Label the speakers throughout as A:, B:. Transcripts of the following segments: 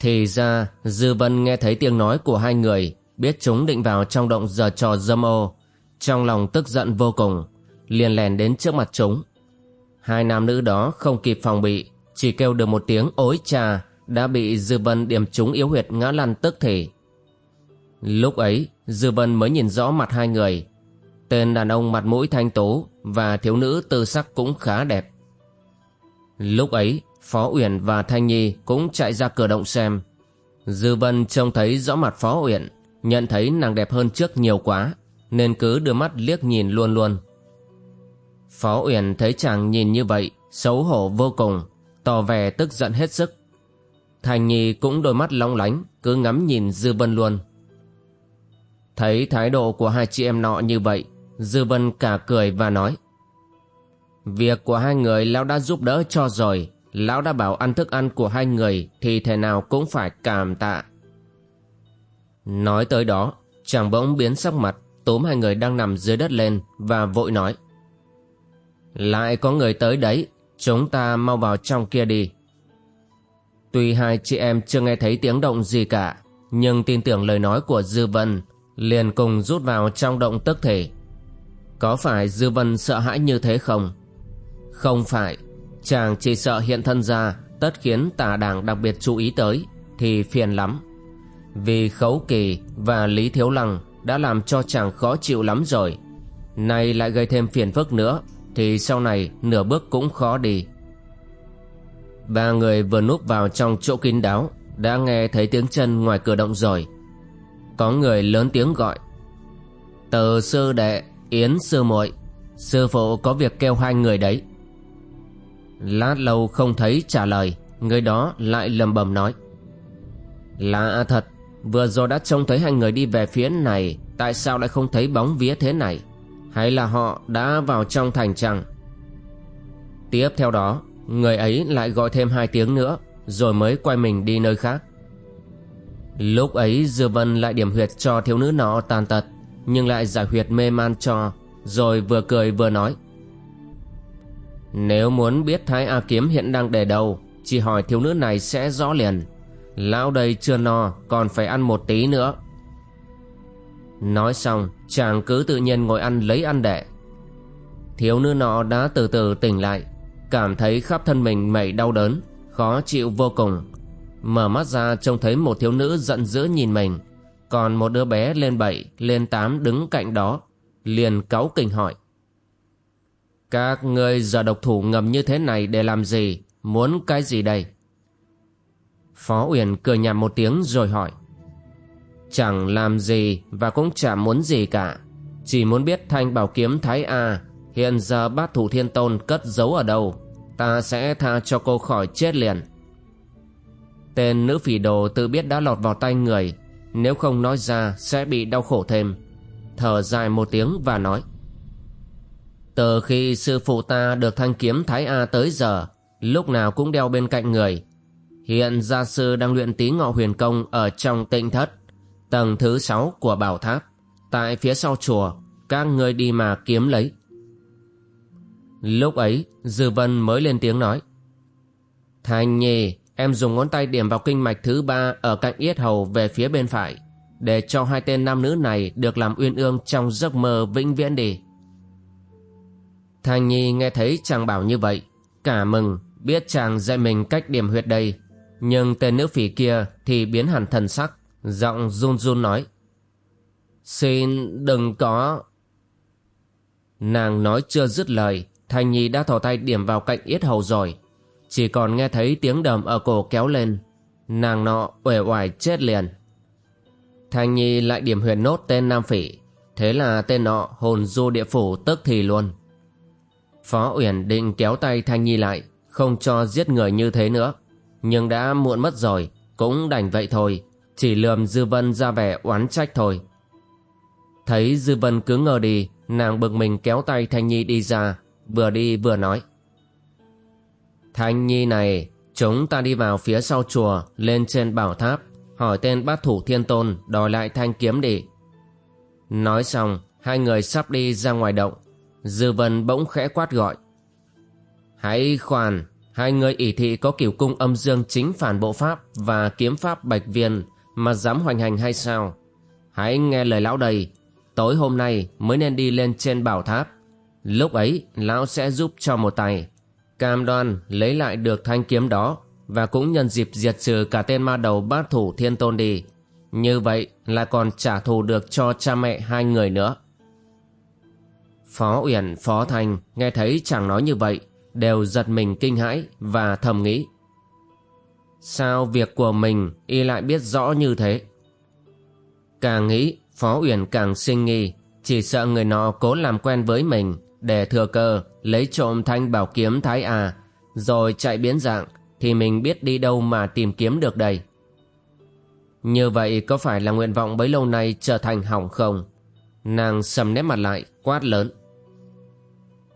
A: Thì ra, Dư Vân nghe thấy tiếng nói của hai người, Biết chúng định vào trong động giờ trò dâm ô. Trong lòng tức giận vô cùng, Liền lèn đến trước mặt chúng. Hai nam nữ đó không kịp phòng bị, Chỉ kêu được một tiếng ối trà Đã bị Dư Vân điểm trúng yếu huyệt ngã lăn tức thể Lúc ấy, Dư Vân mới nhìn rõ mặt hai người. Tên đàn ông mặt mũi thanh tú Và thiếu nữ tư sắc cũng khá đẹp. Lúc ấy Phó Uyển và Thanh Nhi cũng chạy ra cửa động xem. Dư Vân trông thấy rõ mặt Phó Uyển, nhận thấy nàng đẹp hơn trước nhiều quá, nên cứ đưa mắt liếc nhìn luôn luôn. Phó Uyển thấy chàng nhìn như vậy, xấu hổ vô cùng, tỏ vẻ tức giận hết sức. Thanh Nhi cũng đôi mắt long lánh, cứ ngắm nhìn Dư Vân luôn. Thấy thái độ của hai chị em nọ như vậy, Dư Vân cả cười và nói Việc của hai người lão đã giúp đỡ cho rồi Lão đã bảo ăn thức ăn của hai người Thì thể nào cũng phải cảm tạ. Nói tới đó, Chàng bỗng biến sắc mặt, Túm hai người đang nằm dưới đất lên Và vội nói. Lại có người tới đấy, Chúng ta mau vào trong kia đi. Tuy hai chị em chưa nghe thấy tiếng động gì cả, Nhưng tin tưởng lời nói của Dư Vân Liền cùng rút vào trong động tức thể Có phải Dư Vân sợ hãi như thế không? Không phải. Chàng chỉ sợ hiện thân ra tất khiến tà đảng đặc biệt chú ý tới thì phiền lắm. Vì Khấu Kỳ và Lý Thiếu Lăng đã làm cho chàng khó chịu lắm rồi. Nay lại gây thêm phiền phức nữa thì sau này nửa bước cũng khó đi. Ba người vừa núp vào trong chỗ kín đáo đã nghe thấy tiếng chân ngoài cửa động rồi. Có người lớn tiếng gọi. Từ sư đệ, Yến sư muội, sư phụ có việc kêu hai người đấy. Lát lâu không thấy trả lời, Người đó lại lầm bầm nói. Lạ thật, Vừa rồi đã trông thấy hai người đi về phía này, Tại sao lại không thấy bóng vía thế này? Hay là họ đã vào trong thành chăng Tiếp theo đó, Người ấy lại gọi thêm hai tiếng nữa, Rồi mới quay mình đi nơi khác. Lúc ấy Dư Vân lại điểm huyệt cho thiếu nữ nọ tàn tật, Nhưng lại giải huyệt mê man cho, Rồi vừa cười vừa nói nếu muốn biết Thái A Kiếm hiện đang để đâu, Chỉ hỏi thiếu nữ này sẽ rõ liền. Lão đây chưa no, Còn phải ăn một tí nữa. Nói xong, Chàng cứ tự nhiên ngồi ăn lấy ăn đệ. Thiếu nữ nọ đã từ từ tỉnh lại, Cảm thấy khắp thân mình mẩy đau đớn, Khó chịu vô cùng. Mở mắt ra trông thấy một thiếu nữ giận dữ nhìn mình, Còn một đứa bé lên bảy, Lên tám đứng cạnh đó, Liền cáu kỉnh hỏi các ngươi giờ độc thủ ngầm như thế này để làm gì? Muốn cái gì đây? Phó Uyển cười nhạt một tiếng rồi hỏi. Chẳng làm gì và cũng chẳng muốn gì cả. Chỉ muốn biết thanh bảo kiếm Thái A, hiện giờ bát thủ thiên tôn cất giấu ở đâu. Ta sẽ tha cho cô khỏi chết liền. Tên nữ phỉ đồ tự biết đã lọt vào tay người. Nếu không nói ra sẽ bị đau khổ thêm. Thở dài một tiếng và nói. Từ khi sư phụ ta được thanh kiếm Thái A tới giờ, lúc nào cũng đeo bên cạnh người. Hiện gia sư đang luyện tí ngọ huyền công ở trong tịnh thất, tầng thứ sáu của bảo tháp. Tại phía sau chùa, các người đi mà kiếm lấy. Lúc ấy, Dư Vân mới lên tiếng nói. Thành nhì, em dùng ngón tay điểm vào kinh mạch thứ ba ở cạnh yết hầu về phía bên phải, để cho hai tên nam nữ này được làm uyên ương trong giấc mơ vĩnh viễn đi. Thanh Nhi nghe thấy chàng bảo như vậy, cả mừng, biết chàng dạy mình cách điểm huyệt đây. Nhưng tên nữ phỉ kia thì biến hẳn thần sắc, giọng run run nói. Xin đừng có... Nàng nói chưa dứt lời, Thanh Nhi đã thò tay điểm vào cạnh yết hầu rồi. Chỉ còn nghe thấy tiếng đầm ở cổ kéo lên. Nàng nọ uể oải chết liền. Thanh Nhi lại điểm huyệt nốt tên Nam Phỉ. Thế là tên nọ hồn du địa phủ tức thì luôn. Phó Uyển định kéo tay Thanh Nhi lại, không cho giết người như thế nữa. Nhưng đã muộn mất rồi, cũng đành vậy thôi, chỉ lườm Dư Vân ra vẻ oán trách thôi. Thấy Dư Vân cứ ngờ đi, nàng bực mình kéo tay Thanh Nhi đi ra, vừa đi vừa nói. Thanh Nhi này, chúng ta đi vào phía sau chùa, lên trên bảo tháp, hỏi tên bát thủ thiên tôn đòi lại thanh kiếm đi. Nói xong, hai người sắp đi ra ngoài động, Dư Vân bỗng khẽ quát gọi. Hãy khoan, hai người ỷ thị có kiểu cung âm dương chính phản bộ pháp và kiếm pháp bạch viên mà dám hoành hành hay sao? Hãy nghe lời lão đầy tối hôm nay mới nên đi lên trên bảo tháp. Lúc ấy, lão sẽ giúp cho một tay. Cam đoan lấy lại được thanh kiếm đó và cũng nhân dịp diệt trừ cả tên ma đầu bát thủ thiên tôn đi. Như vậy là còn trả thù được cho cha mẹ hai người nữa. Phó Uyển, Phó Thành nghe thấy chàng nói như vậy, đều giật mình kinh hãi và thầm nghĩ. Sao việc của mình y lại biết rõ như thế? Càng nghĩ, Phó Uyển càng sinh nghi, chỉ sợ người nọ cố làm quen với mình để thừa cơ lấy trộm thanh bảo kiếm Thái À, rồi chạy biến dạng, thì mình biết đi đâu mà tìm kiếm được đây. Như vậy có phải là nguyện vọng bấy lâu nay trở thành hỏng không? Nàng sầm nét mặt lại, quát lớn.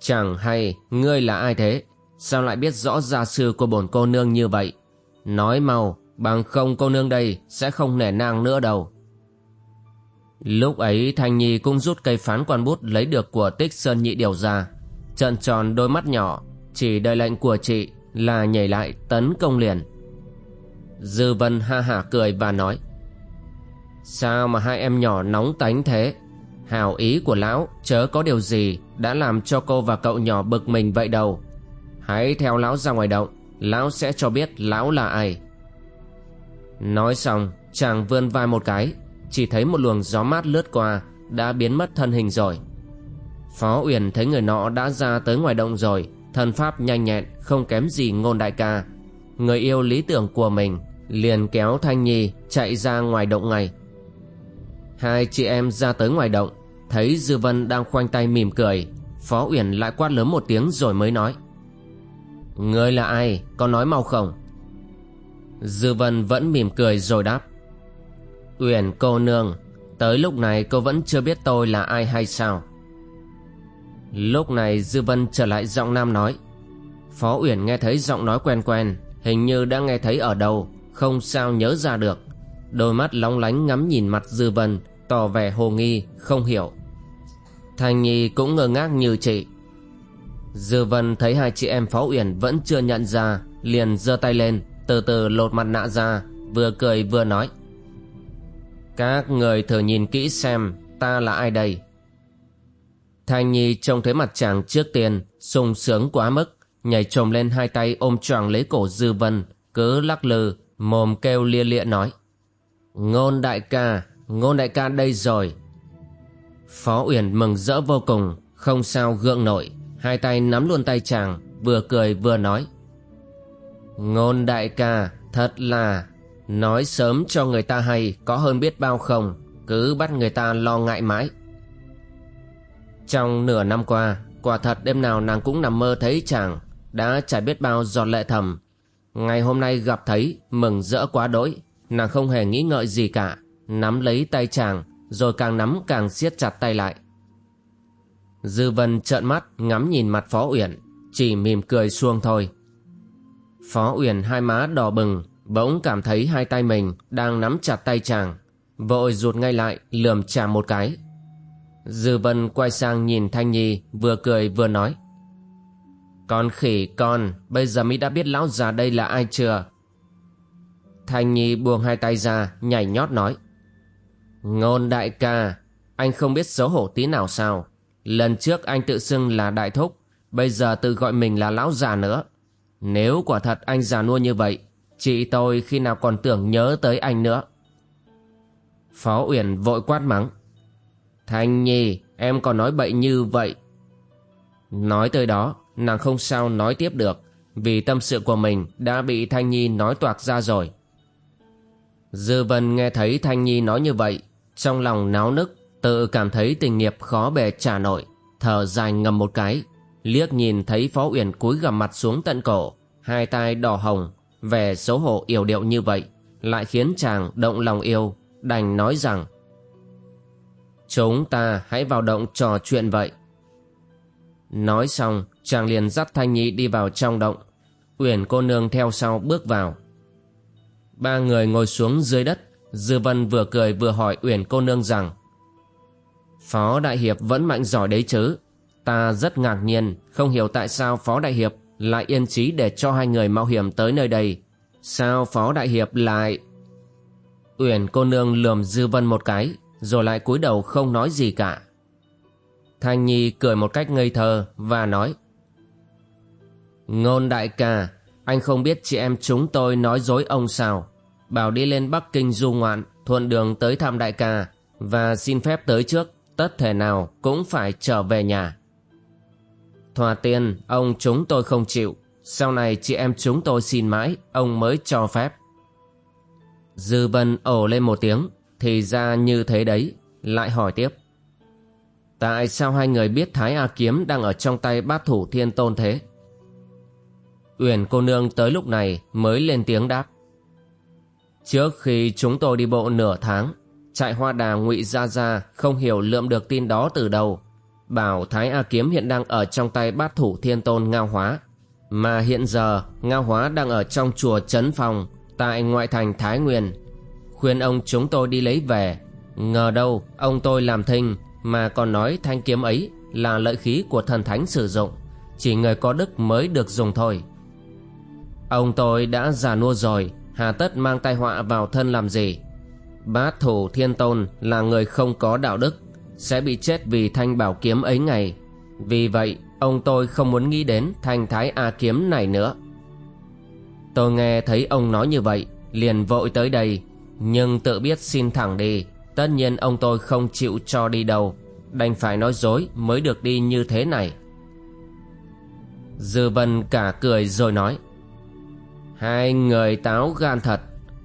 A: Chẳng hay, ngươi là ai thế? Sao lại biết rõ gia sư của bổn cô nương như vậy? Nói mau, bằng không cô nương đây sẽ không nể nang nữa đâu. Lúc ấy Thanh Nhi cũng rút cây phán quan bút lấy được của tích sơn nhị điều ra. Trợn tròn đôi mắt nhỏ, chỉ đợi lệnh của chị là nhảy lại tấn công liền. Dư Vân ha hả cười và nói Sao mà hai em nhỏ nóng tánh thế Hào ý của lão chớ có điều gì đã làm cho cô và cậu nhỏ bực mình vậy đâu. Hãy theo lão ra ngoài động, Lão sẽ cho biết lão là ai. Nói xong, chàng vươn vai một cái, Chỉ thấy một luồng gió mát lướt qua, Đã biến mất thân hình rồi. Phó Uyển thấy người nọ đã ra tới ngoài động rồi, Thân pháp nhanh nhẹn, Không kém gì ngôn đại ca. Người yêu lý tưởng của mình Liền kéo Thanh Nhi chạy ra ngoài động ngay. Hai chị em ra tới ngoài động Thấy Dư Vân đang khoanh tay mỉm cười, Phó Uyển lại quát lớn một tiếng rồi mới nói. Ngươi là ai? Có nói mau không? Dư Vân vẫn mỉm cười rồi đáp. Uyển cô nương, Tới lúc này cô vẫn chưa biết tôi là ai hay sao? Lúc này Dư Vân trở lại giọng nam nói. Phó Uyển nghe thấy giọng nói quen quen, Hình như đã nghe thấy ở đâu, Không sao nhớ ra được. Đôi mắt lóng lánh ngắm nhìn mặt Dư Vân Tỏ vẻ hồ nghi, không hiểu. Thanh Nhi cũng ngơ ngác như chị. Dư Vân thấy hai chị em Phó Uyển vẫn chưa nhận ra, Liền giơ tay lên, Từ từ lột mặt nạ ra, Vừa cười vừa nói. Các người thử nhìn kỹ xem, Ta là ai đây? Thanh Nhi trông thấy mặt chàng trước tiên, sung sướng quá mức, Nhảy trồm lên hai tay ôm choàng lấy cổ Dư Vân, Cứ lắc lư, Mồm kêu lia lịa nói. Ngôn đại ca Ngôn đại ca đây rồi. Phó Uyển mừng rỡ vô cùng, Không sao gượng nổi, Hai tay nắm luôn tay chàng, Vừa cười vừa nói. Ngôn đại ca, Thật là, Nói sớm cho người ta hay, Có hơn biết bao không, Cứ bắt người ta lo ngại mãi. Trong nửa năm qua, Quả thật đêm nào nàng cũng nằm mơ thấy chàng, Đã trải biết bao giọt lệ thầm. Ngày hôm nay gặp thấy, Mừng rỡ quá đỗi, Nàng không hề nghĩ ngợi gì cả. Nắm lấy tay chàng, Rồi càng nắm càng siết chặt tay lại. Dư vân trợn mắt, Ngắm nhìn mặt Phó Uyển, Chỉ mỉm cười xuông thôi. Phó Uyển hai má đỏ bừng, Bỗng cảm thấy hai tay mình Đang nắm chặt tay chàng, Vội rụt ngay lại, lườm chàng một cái. Dư vân quay sang nhìn Thanh Nhi, Vừa cười vừa nói. Con khỉ con, Bây giờ mới đã biết lão già đây là ai chưa? Thanh Nhi buông hai tay ra, Nhảy nhót nói. Ngôn đại ca, Anh không biết xấu hổ tí nào sao? Lần trước anh tự xưng là đại thúc, Bây giờ tự gọi mình là lão già nữa. Nếu quả thật anh già nua như vậy, Chị tôi khi nào còn tưởng nhớ tới anh nữa? Phó Uyển vội quát mắng. Thanh Nhi, em còn nói bậy như vậy. Nói tới đó, nàng không sao nói tiếp được, Vì tâm sự của mình đã bị Thanh Nhi nói toạc ra rồi. Dư Vân nghe thấy Thanh Nhi nói như vậy trong lòng náo nức Tự cảm thấy tình nghiệp khó bề trả nổi Thở dài ngầm một cái liếc nhìn thấy Phó Uyển cúi gằm mặt xuống tận cổ, hai tai đỏ hồng, vẻ xấu hổ yểu điệu như vậy, lại khiến chàng động lòng yêu, đành nói rằng Chúng ta hãy vào động trò chuyện vậy. Nói xong, chàng liền dắt Thanh Nhi đi vào trong động. Uyển cô nương theo sau bước vào. Ba người ngồi xuống dưới đất, Dư Vân vừa cười vừa hỏi Uyển cô nương rằng Phó Đại Hiệp vẫn mạnh giỏi đấy chứ. Ta rất ngạc nhiên, không hiểu tại sao Phó Đại Hiệp lại yên trí để cho hai người mạo hiểm tới nơi đây. Sao Phó Đại Hiệp lại... Uyển cô nương lườm Dư Vân một cái, rồi lại cúi đầu không nói gì cả. Thanh Nhi cười một cách ngây thơ và nói Ngôn đại ca, anh không biết chị em chúng tôi nói dối ông sao. Bảo đi lên Bắc Kinh du ngoạn, thuận đường tới thăm đại ca và xin phép tới trước, tất thể nào cũng phải trở về nhà. Thòa tiên, ông chúng tôi không chịu, sau này chị em chúng tôi xin mãi, ông mới cho phép. Dư Vân ồ lên một tiếng, thì ra như thế đấy, lại hỏi tiếp. Tại sao hai người biết Thái A Kiếm đang ở trong tay bát thủ thiên tôn thế? Uyển cô nương tới lúc này mới lên tiếng đáp. Trước khi chúng tôi đi bộ nửa tháng, trại hoa đà ngụy Gia Gia không hiểu lượm được tin đó từ đâu. Bảo Thái A Kiếm hiện đang ở trong tay bát thủ thiên tôn Ngao Hóa. Mà hiện giờ Ngao Hóa đang ở trong chùa Trấn Phong tại ngoại thành Thái Nguyên. Khuyên ông chúng tôi đi lấy về. Ngờ đâu ông tôi làm thinh mà còn nói thanh kiếm ấy là lợi khí của thần thánh sử dụng. Chỉ người có đức mới được dùng thôi. Ông tôi đã già nua rồi, hà tất mang tai họa vào thân làm gì? Bát thủ thiên tôn là người không có đạo đức, sẽ bị chết vì thanh bảo kiếm ấy ngày. Vì vậy, ông tôi không muốn nghĩ đến thanh thái A kiếm này nữa. Tôi nghe thấy ông nói như vậy, liền vội tới đây, nhưng tự biết xin thẳng đi, tất nhiên ông tôi không chịu cho đi đâu, đành phải nói dối mới được đi như thế này. Dư Vân cả cười rồi nói Hai người táo gan thật.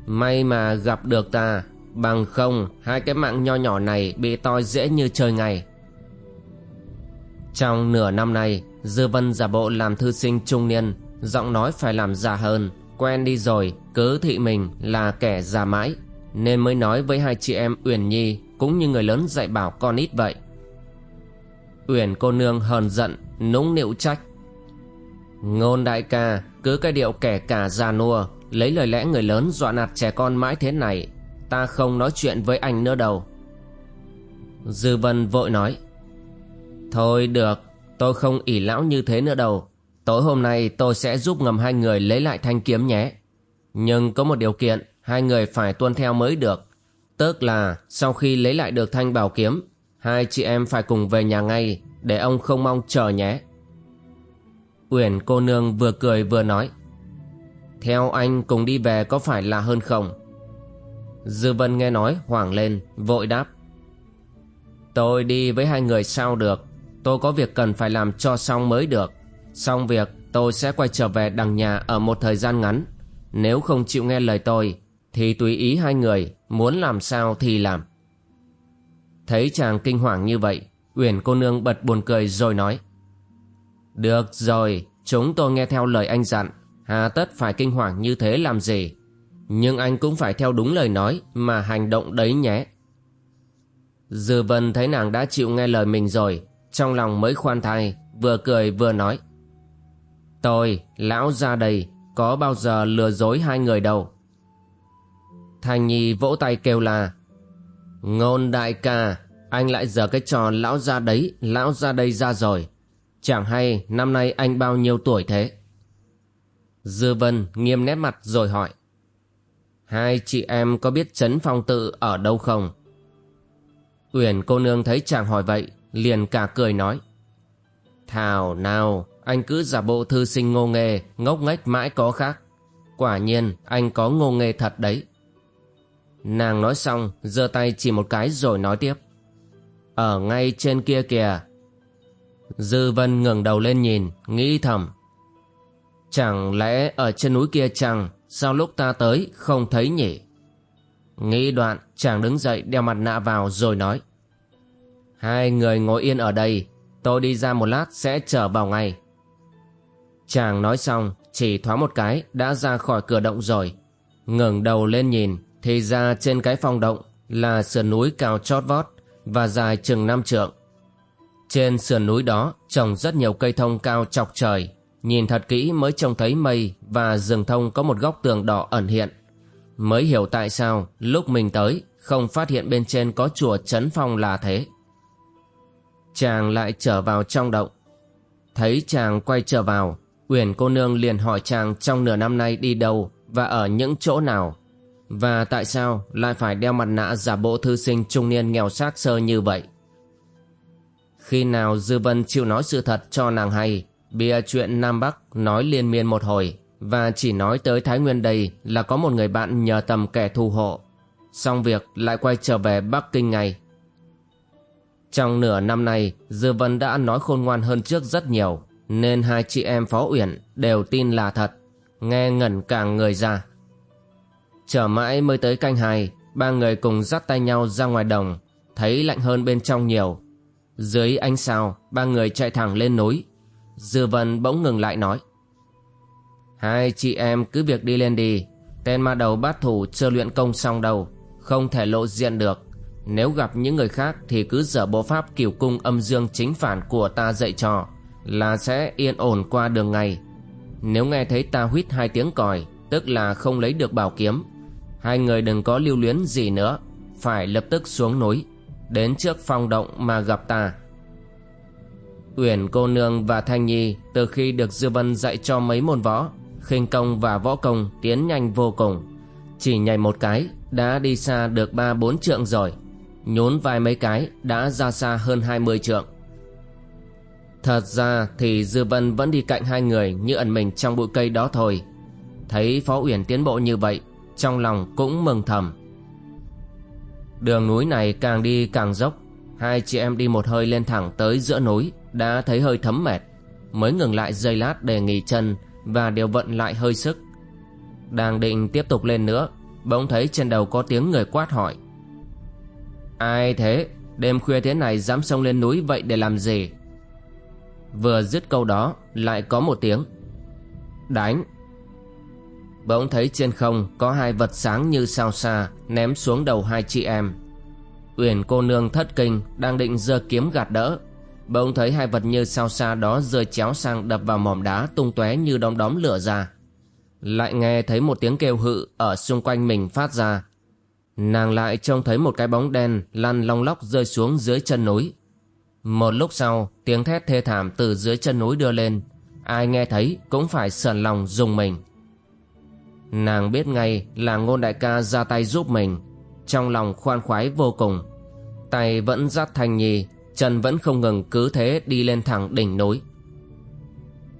A: May mà gặp được ta. Bằng không, hai cái mạng nho nhỏ này Bị toi dễ như trời ngày Trong nửa năm nay, Dư Vân giả bộ làm thư sinh trung niên, Giọng nói phải làm già hơn. Quen đi rồi, cứ thị mình là kẻ già mãi. Nên mới nói với hai chị em Uyển Nhi, Cũng như người lớn dạy bảo con ít vậy. Uyển cô nương hờn giận, Nũng nịu trách. Ngôn đại ca cứ cái điệu kẻ cả già nua, Lấy lời lẽ người lớn dọa nạt trẻ con mãi thế này, Ta không nói chuyện với anh nữa đâu. Dư Vân vội nói, Thôi được, Tôi không ỉ lão như thế nữa đâu. Tối hôm nay tôi sẽ giúp ngầm hai người lấy lại thanh kiếm nhé. Nhưng có một điều kiện, Hai người phải tuân theo mới được. Tức là sau khi lấy lại được thanh bảo kiếm, Hai chị em phải cùng về nhà ngay, Để ông không mong chờ nhé. Uyển cô nương vừa cười vừa nói, Theo anh cùng đi về có phải là hơn không? Dư Vân nghe nói hoảng lên, Vội đáp, Tôi đi với hai người sao được? Tôi có việc cần phải làm cho xong mới được. Xong việc, tôi sẽ quay trở về đằng nhà ở một thời gian ngắn. Nếu không chịu nghe lời tôi, Thì tùy ý hai người, Muốn làm sao thì làm. Thấy chàng kinh hoàng như vậy, Uyển cô nương bật buồn cười rồi nói được rồi, chúng tôi nghe theo lời anh dặn, hà tất phải kinh hoàng như thế làm gì. Nhưng anh cũng phải theo đúng lời nói mà hành động đấy nhé. Dư Vân thấy nàng đã chịu nghe lời mình rồi, trong lòng mới khoan thai, vừa cười vừa nói. Tôi, lão ra đây, có bao giờ lừa dối hai người đâu. Thành Nhi vỗ tay kêu là Ngôn đại ca, anh lại giờ cái trò lão ra đấy, lão ra đây ra rồi. Chẳng hay năm nay anh bao nhiêu tuổi thế? Dư Vân nghiêm nét mặt rồi hỏi. Hai chị em có biết Trấn Phong Tự ở đâu không? Uyển cô nương thấy chàng hỏi vậy, liền cả cười nói. Thảo nào, anh cứ giả bộ thư sinh ngô nghề, ngốc nghếch mãi có khác. Quả nhiên, anh có ngô nghề thật đấy. Nàng nói xong, giơ tay chỉ một cái rồi nói tiếp. Ở ngay trên kia kìa, Dư Vân ngẩng đầu lên nhìn, nghĩ thầm. Chẳng lẽ ở trên núi kia chăng, sao lúc ta tới không thấy nhỉ? Nghĩ đoạn, chàng đứng dậy đeo mặt nạ vào rồi nói. Hai người ngồi yên ở đây, Tôi đi ra một lát sẽ trở vào ngay. Chàng nói xong, chỉ thoáng một cái đã ra khỏi cửa động rồi. ngẩng đầu lên nhìn, thì ra trên cái phong động là sườn núi cao chót vót và dài chừng năm trượng. Trên sườn núi đó trồng rất nhiều cây thông cao chọc trời, nhìn thật kỹ mới trông thấy mây và rừng thông có một góc tường đỏ ẩn hiện. Mới hiểu tại sao lúc mình tới không phát hiện bên trên có chùa Trấn Phong là thế. Chàng lại trở vào trong động. Thấy chàng quay trở vào, Uyển cô nương liền hỏi chàng trong nửa năm nay đi đâu và ở những chỗ nào. Và tại sao lại phải đeo mặt nạ giả bộ thư sinh trung niên nghèo xác sơ như vậy? Khi nào Dư Vân chịu nói sự thật cho nàng hay, bịa chuyện Nam Bắc nói liên miên một hồi và chỉ nói tới Thái Nguyên đây là có một người bạn nhờ tầm kẻ thù hộ. Xong việc lại quay trở về Bắc Kinh ngay. Trong nửa năm nay, Dư Vân đã nói khôn ngoan hơn trước rất nhiều, nên hai chị em Phó Uyển đều tin là thật, nghe ngẩn cả người ra. Chờ mãi mới tới canh hai, ba người cùng dắt tay nhau ra ngoài đồng, thấy lạnh hơn bên trong nhiều. Dưới ánh sao, ba người chạy thẳng lên núi. Dư Vân bỗng ngừng lại nói. Hai chị em cứ việc đi lên đi, tên ma đầu bát thủ chưa luyện công xong đâu, không thể lộ diện được. Nếu gặp những người khác thì cứ dở bộ pháp kiểu cung âm dương chính phản của ta dạy trò là sẽ yên ổn qua đường ngày. Nếu nghe thấy ta huýt hai tiếng còi, tức là không lấy được bảo kiếm. Hai người đừng có lưu luyến gì nữa, phải lập tức xuống núi, đến trước phong động mà gặp ta. Uyển cô nương và Thanh Nhi từ khi được Dư Vân dạy cho mấy môn võ, khinh công và võ công tiến nhanh vô cùng. Chỉ nhảy một cái đã đi xa được ba bốn trượng rồi, nhún vai mấy cái đã ra xa hơn hai mươi trượng. Thật ra thì Dư Vân vẫn đi cạnh hai người như ẩn mình trong bụi cây đó thôi. Thấy Phó Uyển tiến bộ như vậy, trong lòng cũng mừng thầm. Đường núi này càng đi càng dốc, hai chị em đi một hơi lên thẳng tới giữa núi, đã thấy hơi thấm mệt, mới ngừng lại giây lát để nghỉ chân và điều vận lại hơi sức. Đang định tiếp tục lên nữa, bỗng thấy trên đầu có tiếng người quát hỏi. Ai thế? Đêm khuya thế này dám sông lên núi vậy để làm gì? Vừa dứt câu đó lại có một tiếng Đánh Bỗng thấy trên không có hai vật sáng như sao xa Ném xuống đầu hai chị em. Uyển cô nương thất kinh Đang định giơ kiếm gạt đỡ. Bỗng thấy hai vật như sao xa đó rơi chéo sang đập vào mỏm đá tung tóe như đom đóm lửa ra. Lại nghe thấy một tiếng kêu hự ở xung quanh mình phát ra. Nàng lại trông thấy một cái bóng đen lăn long lóc rơi xuống dưới chân núi. Một lúc sau, tiếng thét thê thảm từ dưới chân núi đưa lên. Ai nghe thấy cũng phải sờn lòng dùng mình. Nàng biết ngay là ngôn đại ca ra tay giúp mình. Trong lòng khoan khoái vô cùng. Tay vẫn dắt thanh nhi, chân vẫn không ngừng cứ thế đi lên thẳng đỉnh núi.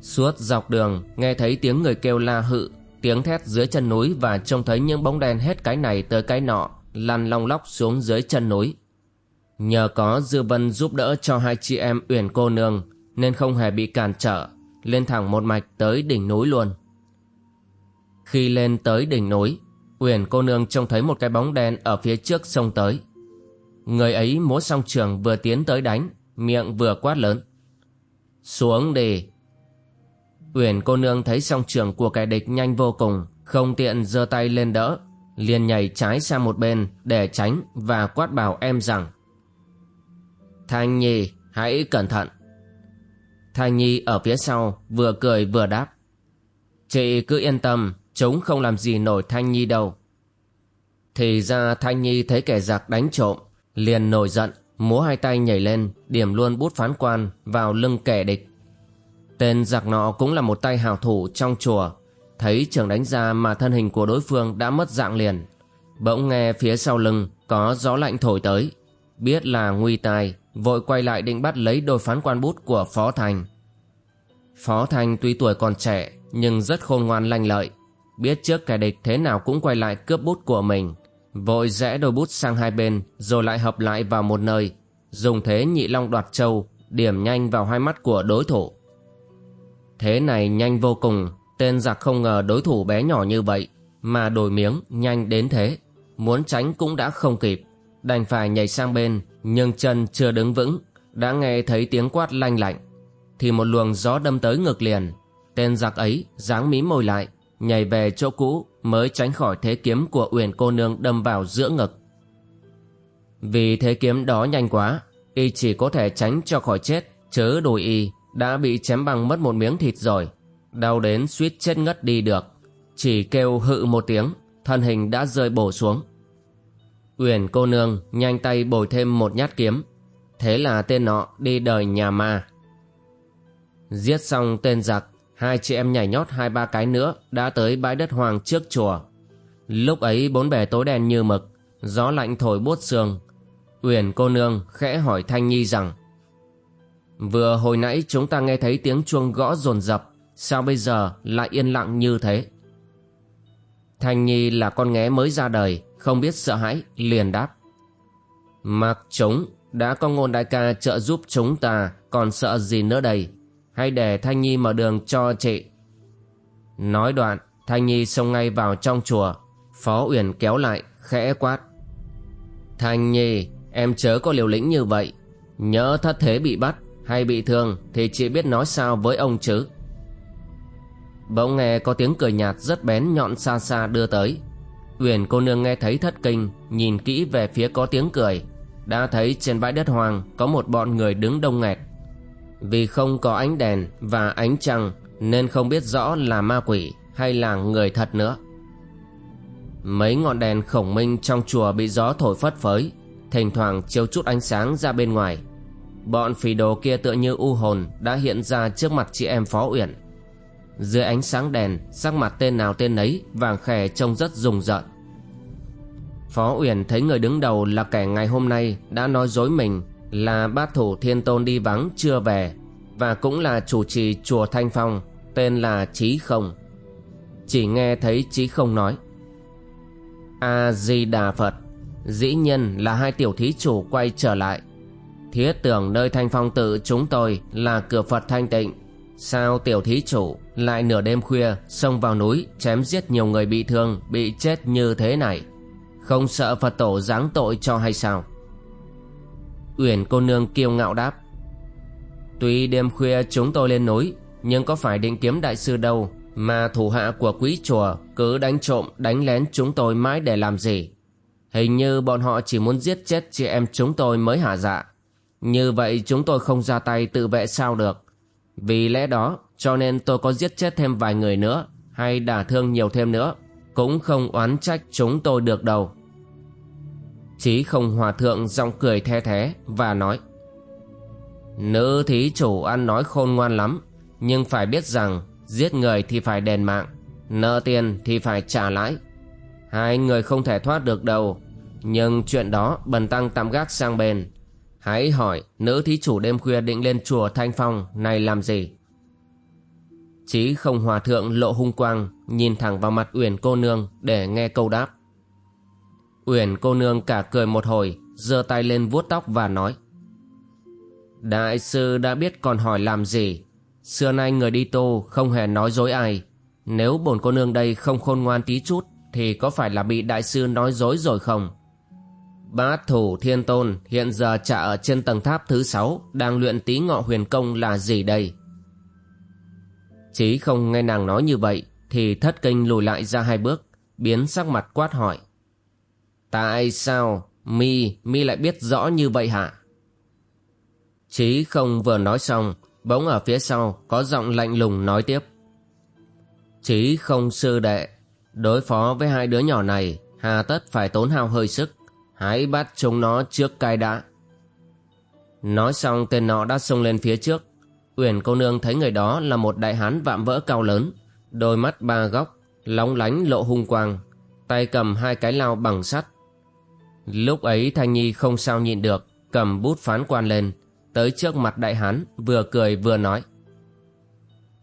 A: Suốt dọc đường, nghe thấy tiếng người kêu la hự, tiếng thét dưới chân núi và trông thấy những bóng đen hết cái này tới cái nọ, lăn long lóc xuống dưới chân núi. Nhờ có Dư Vân giúp đỡ cho hai chị em Uyển cô nương nên không hề bị cản trở, lên thẳng một mạch tới đỉnh núi luôn. Khi lên tới đỉnh núi, Uyển cô nương trông thấy một cái bóng đen ở phía trước sông tới. Người ấy múa song trường vừa tiến tới đánh, miệng vừa quát lớn. Xuống đi! Uyển cô nương thấy song trường của kẻ địch nhanh vô cùng, không tiện giơ tay lên đỡ, liền nhảy trái sang một bên để tránh và quát bảo em rằng Thanh Nhi, hãy cẩn thận. Thanh Nhi ở phía sau, vừa cười vừa đáp. Chị cứ yên tâm, chúng không làm gì nổi Thanh Nhi đâu. Thì ra Thanh Nhi thấy kẻ giặc đánh trộm, liền nổi giận, múa hai tay nhảy lên, điểm luôn bút phán quan vào lưng kẻ địch. Tên giặc nọ cũng là một tay hào thủ trong chùa, thấy trường đánh ra mà thân hình của đối phương đã mất dạng liền. Bỗng nghe phía sau lưng có gió lạnh thổi tới, biết là nguy tai, vội quay lại định bắt lấy đôi phán quan bút của Phó Thành. Phó Thành tuy tuổi còn trẻ nhưng rất khôn ngoan lanh lợi, biết trước kẻ địch thế nào cũng quay lại cướp bút của mình, vội rẽ đôi bút sang hai bên rồi lại hợp lại vào một nơi, dùng thế nhị long đoạt châu, điểm nhanh vào hai mắt của đối thủ. Thế này nhanh vô cùng, tên giặc không ngờ đối thủ bé nhỏ như vậy, mà đổi miếng nhanh đến thế, muốn tránh cũng đã không kịp. Đành phải nhảy sang bên nhưng chân chưa đứng vững đã nghe thấy tiếng quát lanh lạnh. Thì một luồng gió đâm tới ngực liền. Tên giặc ấy dáng mí môi lại nhảy về chỗ cũ mới tránh khỏi thế kiếm của uyển cô nương đâm vào giữa ngực. Vì thế kiếm đó nhanh quá, y chỉ có thể tránh cho khỏi chết, chớ đùi y, đã bị chém bằng mất một miếng thịt rồi. Đau đến suýt chết ngất đi được. Chỉ kêu hự một tiếng, thân hình đã rơi bổ xuống. Uyển cô nương nhanh tay bồi thêm một nhát kiếm. Thế là tên nọ đi đời nhà ma. Giết xong tên giặc hai chị em nhảy nhót hai ba cái nữa đã tới bãi đất hoàng trước chùa. Lúc ấy bốn bề tối đen như mực, gió lạnh thổi buốt xương uyển cô nương khẽ hỏi thanh nhi rằng, vừa hồi nãy chúng ta nghe thấy tiếng chuông gõ dồn dập sao bây giờ lại yên lặng như thế? Thanh nhi là con nghé mới ra đời, không biết sợ hãi, liền đáp, mặc chúng, đã có ngôn đại ca trợ giúp chúng ta, còn sợ gì nữa đây? Hay để thanh nhi mở đường cho chị. Nói đoạn, thanh nhi xông ngay vào trong chùa. Phó uyển kéo lại, khẽ quát. Thanh nhi, em chớ có liều lĩnh như vậy. Nhớ thất thế bị bắt hay bị thương thì chị biết nói sao với ông chứ. Bỗng nghe có tiếng cười nhạt rất bén nhọn xa xa đưa tới. Uyển cô nương nghe thấy thất kinh, nhìn kỹ về phía có tiếng cười. Đã thấy trên bãi đất hoàng có một bọn người đứng đông nghẹt vì không có ánh đèn và ánh trăng, nên không biết rõ là ma quỷ hay là người thật nữa. Mấy ngọn đèn khổng minh trong chùa bị gió thổi phất phới, thỉnh thoảng chiếu chút ánh sáng ra bên ngoài. Bọn phì đồ kia tựa như u hồn đã hiện ra trước mặt chị em phó uyển. Dưới ánh sáng đèn, sắc mặt tên nào tên nấy vàng khè trông rất rùng rợn. Phó uyển thấy người đứng đầu là kẻ ngày hôm nay đã nói dối mình là bát thủ thiên tôn đi vắng chưa về và cũng là chủ trì chùa thanh phong, tên là trí không. Chỉ nghe thấy trí không nói a di đà phật, dĩ nhiên là hai tiểu thí chủ quay trở lại. Thiết tưởng nơi thanh phong tự chúng tôi là cửa phật thanh tịnh, sao tiểu thí chủ lại nửa đêm khuya xông vào núi chém giết nhiều người bị thương, bị chết như thế này? Không sợ phật tổ giáng tội cho hay sao? Uyển cô nương kiêu ngạo đáp. Tuy đêm khuya chúng tôi lên núi, nhưng có phải định kiếm đại sư đâu, mà thủ hạ của quý chùa cứ đánh trộm, đánh lén chúng tôi mãi để làm gì? Hình như bọn họ chỉ muốn giết chết chị em chúng tôi mới hả dạ. Như vậy chúng tôi không ra tay tự vệ sao được. Vì lẽ đó, cho nên tôi có giết chết thêm vài người nữa, hay đả thương nhiều thêm nữa, cũng không oán trách chúng tôi được đâu. Chí không hòa thượng giọng cười the thế và nói, Nữ thí chủ ăn nói khôn ngoan lắm, Nhưng phải biết rằng Giết người thì phải đền mạng, Nợ tiền thì phải trả lãi. Hai người không thể thoát được đâu, Nhưng chuyện đó bần tăng tạm gác sang bên. Hãy hỏi nữ thí chủ đêm khuya định lên chùa Thanh Phong này làm gì? Chí không hòa thượng lộ hung quang, Nhìn thẳng vào mặt Uyển cô nương để nghe câu đáp. Uyển cô nương cả cười một hồi, giơ tay lên vuốt tóc và nói, Đại sư đã biết còn hỏi làm gì. Xưa nay người đi tu không hề nói dối ai. Nếu bổn cô nương đây không khôn ngoan tí chút, Thì có phải là bị đại sư nói dối rồi không? Bát thủ thiên tôn hiện giờ trả ở trên tầng tháp thứ sáu, Đang luyện tí ngọ huyền công là gì đây? Chí không nghe nàng nói như vậy, Thì thất kinh lùi lại ra hai bước, Biến sắc mặt quát hỏi Tại sao mi mi lại biết rõ như vậy hả? Chí không vừa nói xong, bỗng ở phía sau có giọng lạnh lùng nói tiếp. Chí không sư đệ, đối phó với hai đứa nhỏ này, hà tất phải tốn hao hơi sức, hãy bắt chúng nó trước cai đã. Nói xong tên nọ đã xông lên phía trước, Uyển cô nương thấy người đó là một đại hán vạm vỡ cao lớn, đôi mắt ba góc, lóng lánh lộ hung quang, tay cầm hai cái lao bằng sắt, Lúc ấy Thanh Nhi không sao nhịn được, cầm bút phán quan lên, tới trước mặt đại hán, vừa cười vừa nói.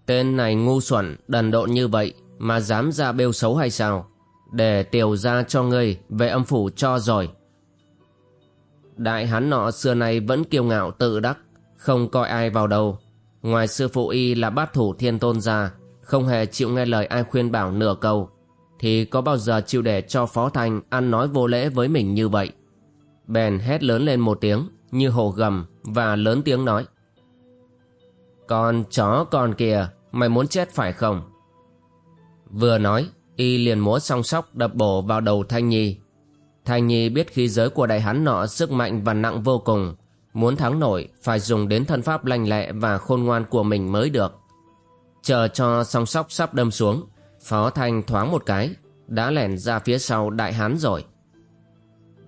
A: Tên này ngu xuẩn, đần độn như vậy, mà dám ra bêu xấu hay sao? Để tiểu ra cho ngươi về âm phủ cho rồi. Đại hán nọ xưa nay vẫn kiêu ngạo tự đắc, không coi ai vào đầu. Ngoài sư phụ y là bát thủ thiên tôn ra, không hề chịu nghe lời ai khuyên bảo nửa câu thì có bao giờ chịu để cho Phó Thành ăn nói vô lễ với mình như vậy. Bèn hét lớn lên một tiếng, như hổ gầm và lớn tiếng nói. Con chó con kìa, mày muốn chết phải không? Vừa nói, y liền múa song sóc đập bổ vào đầu Thanh Nhi. Thanh Nhi biết khí giới của đại hán nọ sức mạnh và nặng vô cùng, muốn thắng nổi phải dùng đến thân pháp lành lẹ và khôn ngoan của mình mới được. Chờ cho song sóc sắp đâm xuống, Phó Thanh thoáng một cái, đã lẻn ra phía sau đại hán rồi.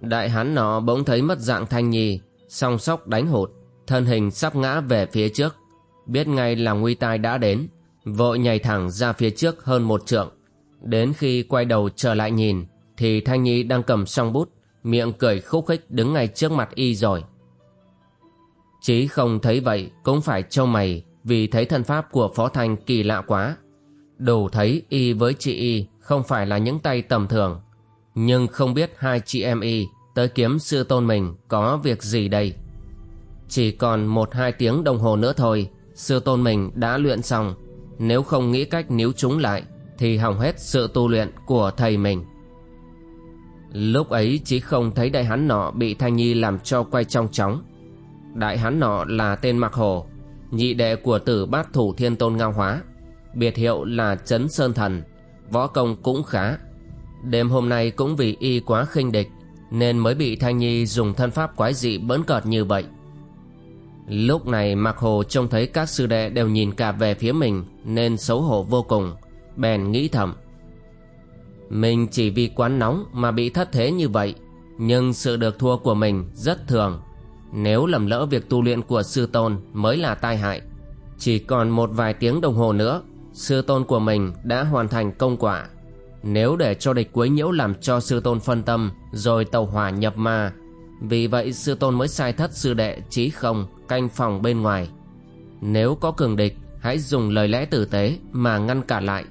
A: Đại hán nó bỗng thấy mất dạng Thanh Nhi, song sóc đánh hụt, thân hình sắp ngã về phía trước. Biết ngay là nguy tai đã đến, vội nhảy thẳng ra phía trước hơn một trượng. Đến khi quay đầu trở lại nhìn, thì Thanh Nhi đang cầm song bút, miệng cười khúc khích đứng ngay trước mặt y rồi. Chí không thấy vậy cũng phải trâu mày vì thấy thân pháp của Phó Thanh kỳ lạ quá. Đủ thấy y với chị y không phải là những tay tầm thường. Nhưng không biết hai chị em y tới kiếm sư tôn mình có việc gì đây. Chỉ còn một hai tiếng đồng hồ nữa thôi, sư tôn mình đã luyện xong. Nếu không nghĩ cách níu chúng lại, thì hỏng hết sự tu luyện của thầy mình. Lúc ấy chỉ không thấy đại hán nọ bị Thanh Nhi làm cho quay trong chóng. Đại hán nọ là tên Mạc Hồ, nhị đệ của tử bát thủ thiên tôn Ngao Hóa. Biệt hiệu là Trấn Sơn Thần, võ công cũng khá. Đêm hôm nay cũng vì y quá khinh địch, nên mới bị Thanh Nhi dùng thân pháp quái dị bỡn cợt như vậy. Lúc này Mạc Hồ trông thấy các sư đệ đều nhìn cả về phía mình nên xấu hổ vô cùng, bèn nghĩ thầm. Mình chỉ vì quán nóng mà bị thất thế như vậy, nhưng sự được thua của mình rất thường. Nếu lầm lỡ việc tu luyện của sư tôn mới là tai hại. Chỉ còn một vài tiếng đồng hồ nữa, sư tôn của mình đã hoàn thành công quả. Nếu để cho địch quấy nhiễu làm cho sư tôn phân tâm rồi tàu hỏa nhập ma, vì vậy sư tôn mới sai thất sư đệ trí không canh phòng bên ngoài. Nếu có cường địch, hãy dùng lời lẽ tử tế mà ngăn cản lại.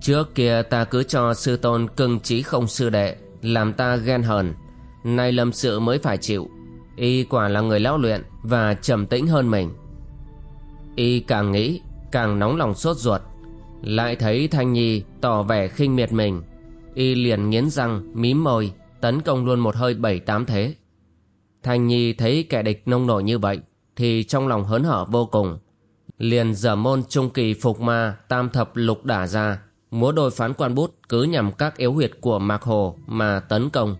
A: Trước kia ta cứ cho sư tôn cưng trí không sư đệ, làm ta ghen hờn. Nay lâm sự mới phải chịu. Y quả là người lão luyện và trầm tĩnh hơn mình. Y càng nghĩ, càng nóng lòng sốt ruột. Lại thấy Thanh Nhi tỏ vẻ khinh miệt mình. Y liền nghiến răng, mím môi, tấn công luôn một hơi bảy tám thế. Thanh Nhi thấy kẻ địch nông nổi như vậy, thì trong lòng hớn hở vô cùng. Liền dở môn trung kỳ phục ma tam thập lục đả ra, múa đôi phán quan bút cứ nhằm các yếu huyệt của Mạc Hồ mà tấn công.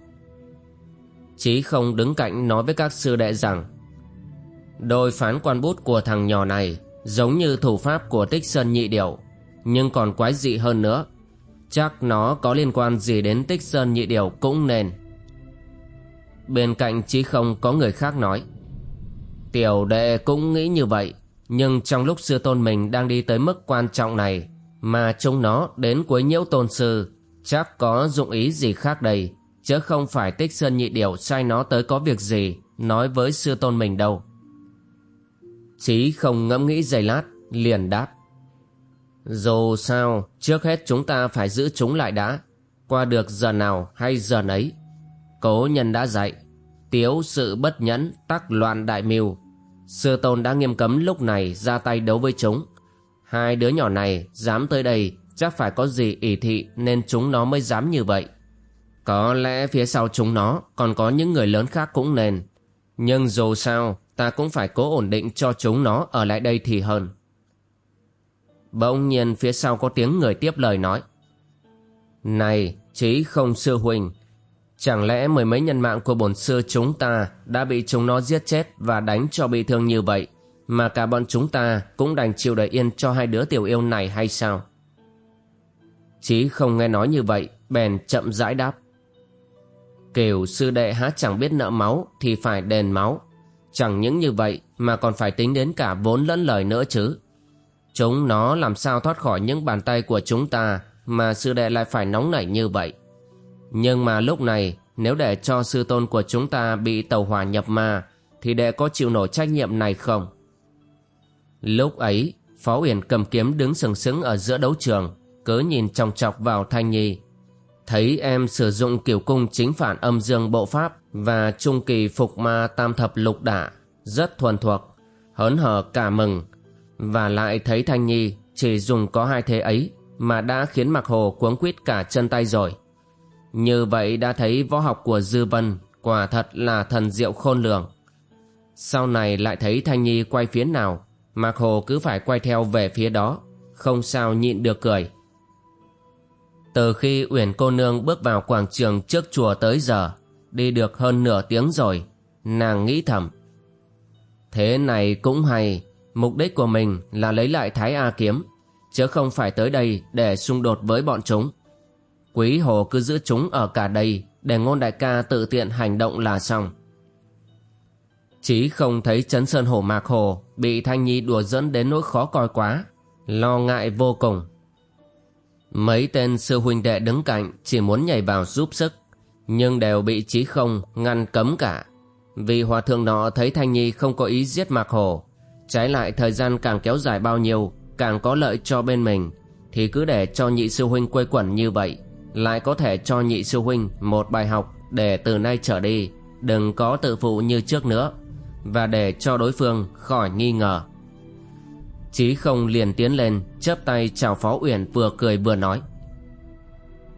A: Chí không đứng cạnh nói với các sư đệ rằng Đôi phán quan bút của thằng nhỏ này giống như thủ pháp của tích sơn nhị điểu, nhưng còn quái dị hơn nữa. Chắc nó có liên quan gì đến tích sơn nhị điểu cũng nên. Bên cạnh Chí không có người khác nói Tiểu đệ cũng nghĩ như vậy Nhưng trong lúc sư tôn mình đang đi tới mức quan trọng này Mà chúng nó đến cuối nhiễu tôn sư Chắc có dụng ý gì khác đây Chứ không phải tích sơn nhị điểu sai nó tới có việc gì Nói với sư tôn mình đâu Chí không ngẫm nghĩ giây lát, Liền đáp. Dù sao, Trước hết chúng ta phải giữ chúng lại đã. Qua được giờ nào hay giờ nấy, Cố nhân đã dạy, Tiếu sự bất nhẫn, tắc loạn đại mưu. Sư tôn đã nghiêm cấm lúc này ra tay đấu với chúng. Hai đứa nhỏ này dám tới đây, Chắc phải có gì ỷ thị Nên chúng nó mới dám như vậy. Có lẽ phía sau chúng nó Còn có những người lớn khác cũng nên. Nhưng dù sao Ta cũng phải cố ổn định cho chúng nó Ở lại đây thì hơn Bỗng nhiên phía sau có tiếng người tiếp lời nói Này chí không sư huynh Chẳng lẽ mười mấy nhân mạng của bổn sư chúng ta đã bị chúng nó giết chết và đánh cho bị thương như vậy, mà cả bọn chúng ta cũng đành chịu đợi yên cho hai đứa tiểu yêu này hay sao? Chí không nghe nói như vậy, bèn chậm rãi đáp. kiểu sư đệ há chẳng biết nợ máu thì phải đền máu. Chẳng những như vậy mà còn phải tính đến cả vốn lẫn lời nữa chứ. Chúng nó làm sao thoát khỏi những bàn tay của chúng ta mà sư đệ lại phải nóng nảy như vậy. Nhưng mà lúc này, nếu để cho sư tôn của chúng ta bị tàu hỏa nhập ma, thì đệ có chịu nổi trách nhiệm này không? Lúc ấy, Phó Uyển cầm kiếm đứng sừng sững ở giữa đấu trường cứ nhìn chòng chọc vào Thanh Nhi thấy em sử dụng kiểu cung chính phản âm dương bộ pháp và trung kỳ phục ma tam thập lục đả, rất thuần thuộc, hớn hở cả mừng. Và lại thấy Thanh Nhi chỉ dùng có hai thế ấy mà đã khiến mặc Hồ cuống quýt cả chân tay rồi. Như vậy đã thấy võ học của Dư Vân quả thật là thần diệu khôn lường. Sau này lại thấy Thanh Nhi quay phía nào mặc Hồ cứ phải quay theo về phía đó, Không sao nhịn được cười. Từ khi Uyển cô nương bước vào quảng trường trước chùa tới giờ Đi được hơn nửa tiếng rồi. Nàng nghĩ thầm. Thế này cũng hay. Mục đích của mình là lấy lại Thái A Kiếm, Chứ không phải tới đây để xung đột với bọn chúng. Quý Hồ cứ giữ chúng ở cả đây Để ngôn đại ca tự tiện hành động là xong. Chí không thấy chấn sơn hổ mạc hồ Bị Thanh Nhi đùa dẫn đến nỗi khó coi quá, Lo ngại vô cùng. Mấy tên sư huynh đệ đứng cạnh Chỉ muốn nhảy vào giúp sức. Nhưng đều bị trí không ngăn cấm cả. Vì hòa thượng nọ thấy Thanh Nhi không có ý giết mạc hồ, Trái lại thời gian càng kéo dài bao nhiêu, Càng có lợi cho bên mình, Thì cứ để cho nhị sư huynh quây quẩn như vậy, Lại có thể cho nhị sư huynh một bài học Để từ nay trở đi Đừng có tự phụ như trước nữa, Và để cho đối phương khỏi nghi ngờ. Chí không liền tiến lên, chớp tay chào Phó Uyển vừa cười vừa nói,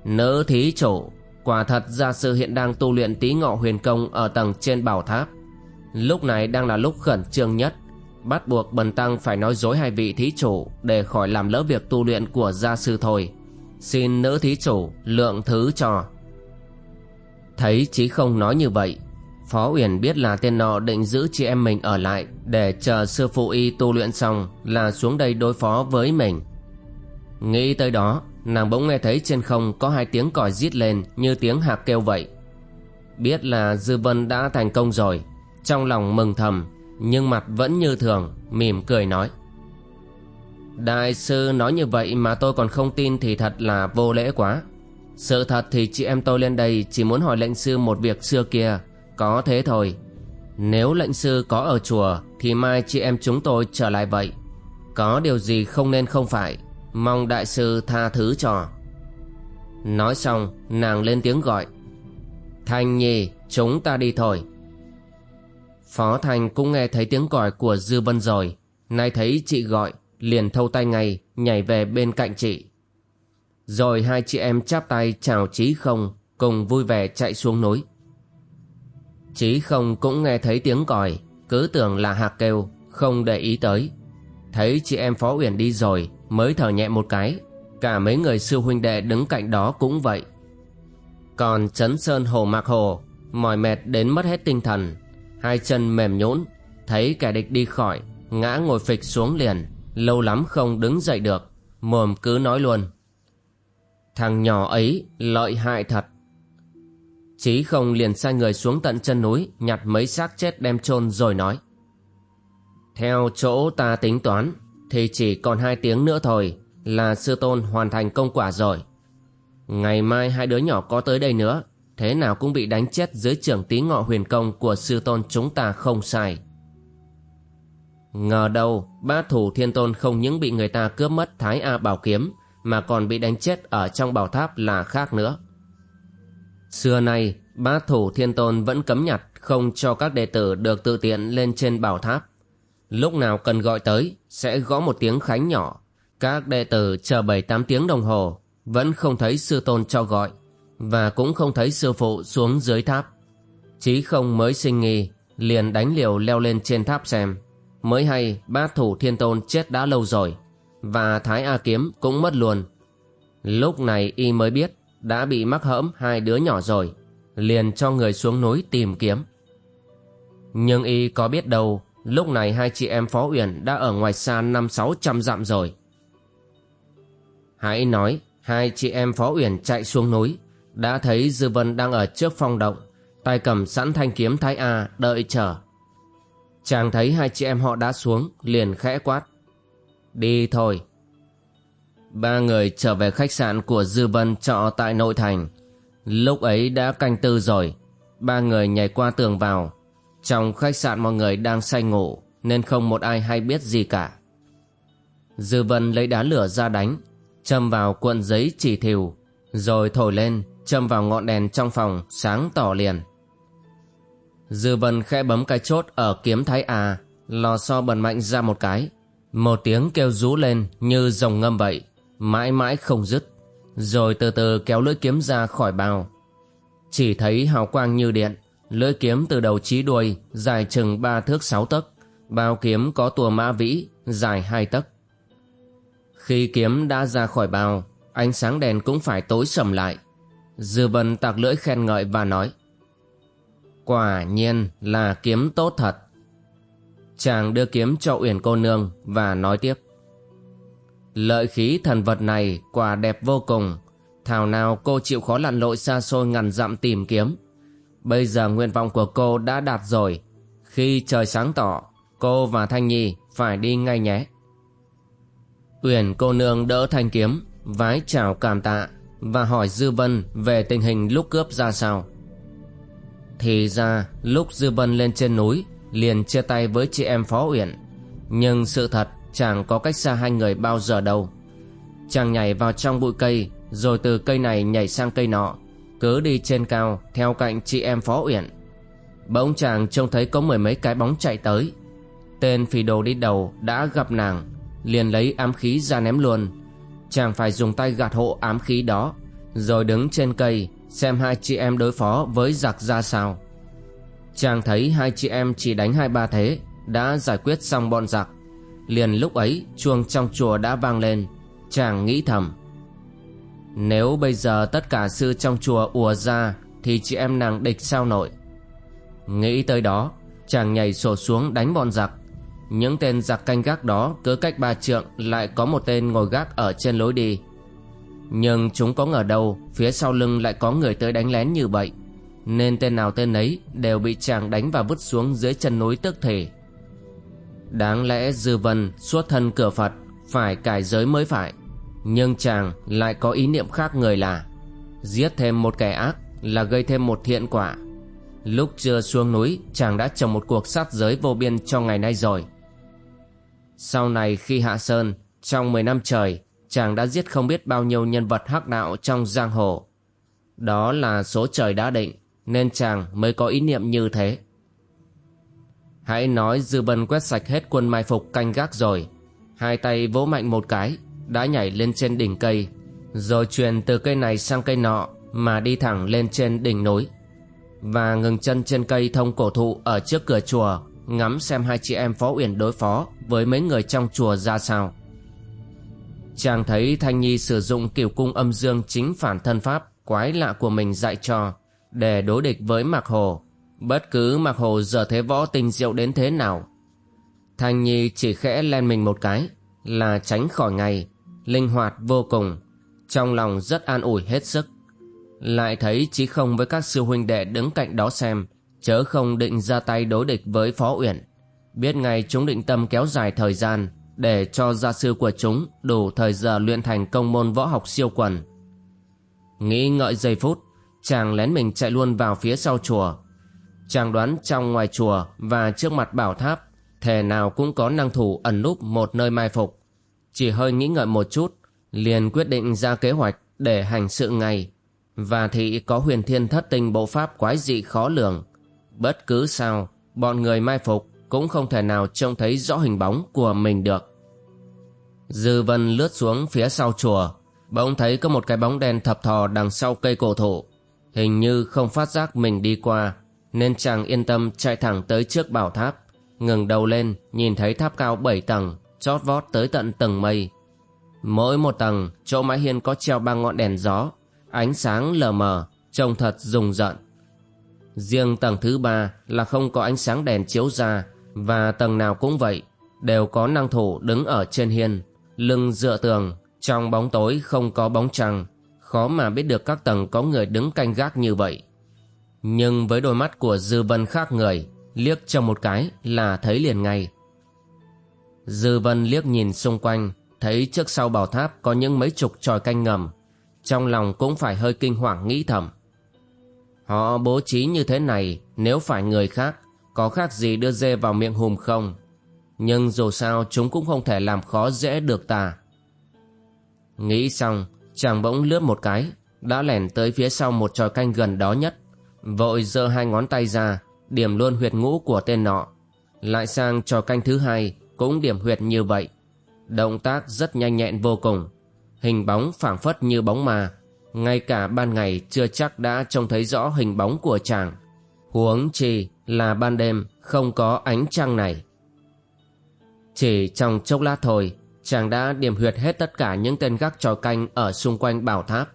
A: Nữ thí chủ Quả thật gia sư hiện đang tu luyện tí ngọ huyền công Ở tầng trên bảo tháp. Lúc này đang là lúc khẩn trương nhất. Bắt buộc bần tăng phải nói dối hai vị thí chủ Để khỏi làm lỡ việc tu luyện của gia sư thôi. Xin nữ thí chủ lượng thứ cho. Thấy chí không nói như vậy, Phó Uyển biết là tên nọ định giữ chị em mình ở lại Để chờ sư phụ y tu luyện xong Là xuống đây đối phó với mình. Nghĩ tới đó Nàng bỗng nghe thấy trên không có hai tiếng còi rít lên Như tiếng hạc kêu vậy. Biết là Dư Vân đã thành công rồi, Trong lòng mừng thầm, nhưng mặt vẫn như thường, mỉm cười nói. Đại sư nói như vậy mà tôi còn không tin thì thật là vô lễ quá. Sự thật thì chị em tôi lên đây chỉ muốn hỏi lệnh sư một việc xưa kia, có thế thôi. Nếu lệnh sư có ở chùa thì mai chị em chúng tôi trở lại vậy. Có điều gì không nên không phải mong đại sư tha thứ cho nói xong nàng lên tiếng gọi thanh nhi chúng ta đi thôi Phó Thành cũng nghe thấy tiếng còi của Dư Vân rồi, nay thấy chị gọi, liền thâu tay ngay, nhảy về bên cạnh chị. Rồi hai chị em chắp tay chào Chí Không, cùng vui vẻ chạy xuống núi. Chí Không cũng nghe thấy tiếng còi, cứ tưởng là hạc kêu, không để ý tới. Thấy chị em Phó Uyển đi rồi, mới thở nhẹ một cái, cả mấy người sư huynh đệ đứng cạnh đó cũng vậy. Còn Trấn Sơn Hồ Mạc Hồ, mỏi mệt đến mất hết tinh thần, hai chân mềm nhũn thấy kẻ địch đi khỏi ngã ngồi phịch xuống liền lâu lắm không đứng dậy được mồm cứ nói luôn. Thằng nhỏ ấy lợi hại thật. Chí không liền sai người xuống tận chân núi nhặt mấy xác chết đem chôn rồi nói. Theo chỗ ta tính toán thì chỉ còn hai tiếng nữa thôi là sư tôn hoàn thành công quả rồi ngày mai hai đứa nhỏ có tới đây nữa thế nào cũng bị đánh chết dưới trưởng tí ngọ huyền công của sư tôn chúng ta không sai. Ngờ đâu, ba thủ thiên tôn không những bị người ta cướp mất thái A bảo kiếm, mà còn bị đánh chết ở trong bảo tháp là khác nữa. Xưa nay, ba thủ thiên tôn vẫn cấm nhặt không cho các đệ tử được tự tiện lên trên bảo tháp. Lúc nào cần gọi tới, sẽ gõ một tiếng khánh nhỏ. Các đệ tử chờ 7-8 tiếng đồng hồ, vẫn không thấy sư tôn cho gọi và cũng không thấy sư phụ xuống dưới tháp. Chí không mới sinh nghi, liền đánh liều leo lên trên tháp xem. Mới hay bát thủ thiên tôn chết đã lâu rồi, và Thái A Kiếm cũng mất luôn. Lúc này y mới biết đã bị mắc hỡm hai đứa nhỏ rồi, liền cho người xuống núi tìm kiếm. Nhưng y có biết đâu, lúc này hai chị em Phó Uyển đã ở ngoài xa năm sáu trăm dặm rồi. Hãy nói, hai chị em Phó Uyển chạy xuống núi, đã thấy Dư Vân đang ở trước phong động, tay cầm sẵn thanh kiếm Thái A đợi chờ. Chàng thấy hai chị em họ đã xuống, liền khẽ quát. Đi thôi. Ba người trở về khách sạn của Dư Vân trọ tại nội thành. Lúc ấy đã canh tư rồi, ba người nhảy qua tường vào. Trong khách sạn mọi người đang say ngủ, nên không một ai hay biết gì cả. Dư Vân lấy đá lửa ra đánh, châm vào cuộn giấy chỉ thìu, rồi thổi lên châm vào ngọn đèn trong phòng sáng tỏ liền. Dư vân khẽ bấm cái chốt ở kiếm thái a lò xo bần mạnh ra một cái. Một tiếng kêu rú lên như rồng ngâm vậy mãi mãi không dứt rồi từ từ kéo lưỡi kiếm ra khỏi bao. Chỉ thấy hào quang như điện lưỡi kiếm từ đầu chí đuôi, dài chừng ba thước sáu tấc. Bao kiếm có tua mã vĩ, dài hai tấc. Khi kiếm đã ra khỏi bao, ánh sáng đèn cũng phải tối sầm lại. Dư vân tạc lưỡi khen ngợi và nói, quả nhiên là kiếm tốt thật. Chàng đưa kiếm cho uyển cô nương và nói tiếp, lợi khí thần vật này quả đẹp vô cùng. Thảo nào cô chịu khó lặn lội xa xôi ngàn dặm tìm kiếm bây giờ nguyện vọng của cô đã đạt rồi. Khi trời sáng tỏ, cô và thanh nhi phải đi ngay nhé. Uyển cô nương đỡ thanh kiếm, vái chào cảm tạ và hỏi dư vân về tình hình lúc cướp ra sao. Thì ra, lúc dư vân lên trên núi, liền chia tay với chị em phó uyển. Nhưng sự thật chẳng có cách xa hai người bao giờ đâu. Chàng nhảy vào trong bụi cây, rồi từ cây này nhảy sang cây nọ cứ đi trên cao, theo cạnh chị em phó uyển. Bỗng chàng trông thấy có mười mấy cái bóng chạy tới. Tên phì đồ đi đầu đã gặp nàng, liền lấy ám khí ra ném luôn. Chàng phải dùng tay gạt hộ ám khí đó, rồi đứng trên cây, xem hai chị em đối phó với giặc ra sao. Chàng thấy hai chị em chỉ đánh hai ba thế, đã giải quyết xong bọn giặc. Liền lúc ấy, chuông trong chùa đã vang lên. Chàng nghĩ thầm nếu bây giờ tất cả sư trong chùa ùa ra, thì chị em nàng địch sao nổi? Nghĩ tới đó, chàng nhảy sổ xuống đánh bọn giặc. Những tên giặc canh gác đó cứ cách ba trượng lại có một tên ngồi gác ở trên lối đi. Nhưng chúng có ngờ đâu, phía sau lưng lại có người tới đánh lén như vậy. Nên tên nào tên ấy đều bị chàng đánh và vứt xuống dưới chân núi tức thể đáng lẽ dư vân suốt thân cửa phật, phải cải giới mới phải nhưng chàng lại có ý niệm khác người là giết thêm một kẻ ác là gây thêm một thiện quả. Lúc chưa xuống núi, chàng đã trồng một cuộc sát giới vô biên cho ngày nay rồi. Sau này khi hạ sơn, trong 10 năm trời, chàng đã giết không biết bao nhiêu nhân vật hắc đạo trong giang hồ. Đó là số trời đã định, nên chàng mới có ý niệm như thế. Hãy nói dư bân quét sạch hết quân mai phục canh gác rồi. Hai tay vỗ mạnh một cái đã nhảy lên trên đỉnh cây, rồi truyền từ cây này sang cây nọ mà đi thẳng lên trên đỉnh núi, và ngừng chân trên cây thông cổ thụ ở trước cửa chùa, ngắm xem hai chị em phó uyển đối phó với mấy người trong chùa ra sao. Chàng thấy thanh nhi sử dụng kiểu cung âm dương chính phản thân pháp quái lạ của mình dạy cho, để đối địch với mạc hồ. Bất cứ mạc hồ giờ thế võ tinh diệu đến thế nào, thanh nhi chỉ khẽ len mình một cái là tránh khỏi ngay linh hoạt vô cùng, trong lòng rất an ủi hết sức. Lại thấy chí không với các sư huynh đệ đứng cạnh đó xem, chớ không định ra tay đối địch với phó uyển. Biết ngay chúng định tâm kéo dài thời gian để cho gia sư của chúng đủ thời giờ luyện thành công môn võ học siêu quần. Nghĩ ngợi giây phút, chàng lén mình chạy luôn vào phía sau chùa. Chàng đoán trong ngoài chùa và trước mặt bảo tháp thể nào cũng có năng thủ ẩn núp một nơi mai phục chỉ hơi nghĩ ngợi một chút, liền quyết định ra kế hoạch để hành sự ngay. Và thị có huyền thiên thất tinh bộ pháp quái dị khó lường. Bất cứ sao, bọn người mai phục cũng không thể nào trông thấy rõ hình bóng của mình được. Dư vân lướt xuống phía sau chùa, bỗng thấy có một cái bóng đen thập thò đằng sau cây cổ thụ. Hình như không phát giác mình đi qua, nên chàng yên tâm chạy thẳng tới trước bảo tháp, ngừng đầu lên, nhìn thấy tháp cao bảy tầng chót vót tới tận tầng mây. Mỗi một tầng, chỗ mái hiên có treo ba ngọn đèn gió, ánh sáng lờ mờ, trông thật rùng rợn. Riêng tầng thứ ba là không có ánh sáng đèn chiếu ra, và tầng nào cũng vậy, đều có năng thủ đứng ở trên hiên, lưng dựa tường, trong bóng tối không có bóng trăng. Khó mà biết được các tầng có người đứng canh gác như vậy. Nhưng với đôi mắt của dư vân khác người, liếc cho một cái là thấy liền ngay dư vân liếc nhìn xung quanh, thấy trước sau bảo tháp có những mấy chục tròi canh ngầm. Trong lòng cũng phải hơi kinh hoàng nghĩ thầm. Họ bố trí như thế này, nếu phải người khác, có khác gì đưa dê vào miệng hùm không? Nhưng dù sao, chúng cũng không thể làm khó dễ được ta. Nghĩ xong, chàng bỗng lướt một cái, đã lẻn tới phía sau một tròi canh gần đó nhất. Vội giơ hai ngón tay ra, điểm luôn huyệt ngũ của tên nọ. Lại sang trò canh thứ hai cũng điểm huyệt như vậy động tác rất nhanh nhẹn vô cùng hình bóng phảng phất như bóng ma ngay cả ban ngày chưa chắc đã trông thấy rõ hình bóng của chàng Huống chi là ban đêm không có ánh trăng này. Chỉ trong chốc lát thôi, chàng đã điểm huyệt hết tất cả những tên gác trò canh ở xung quanh bảo tháp.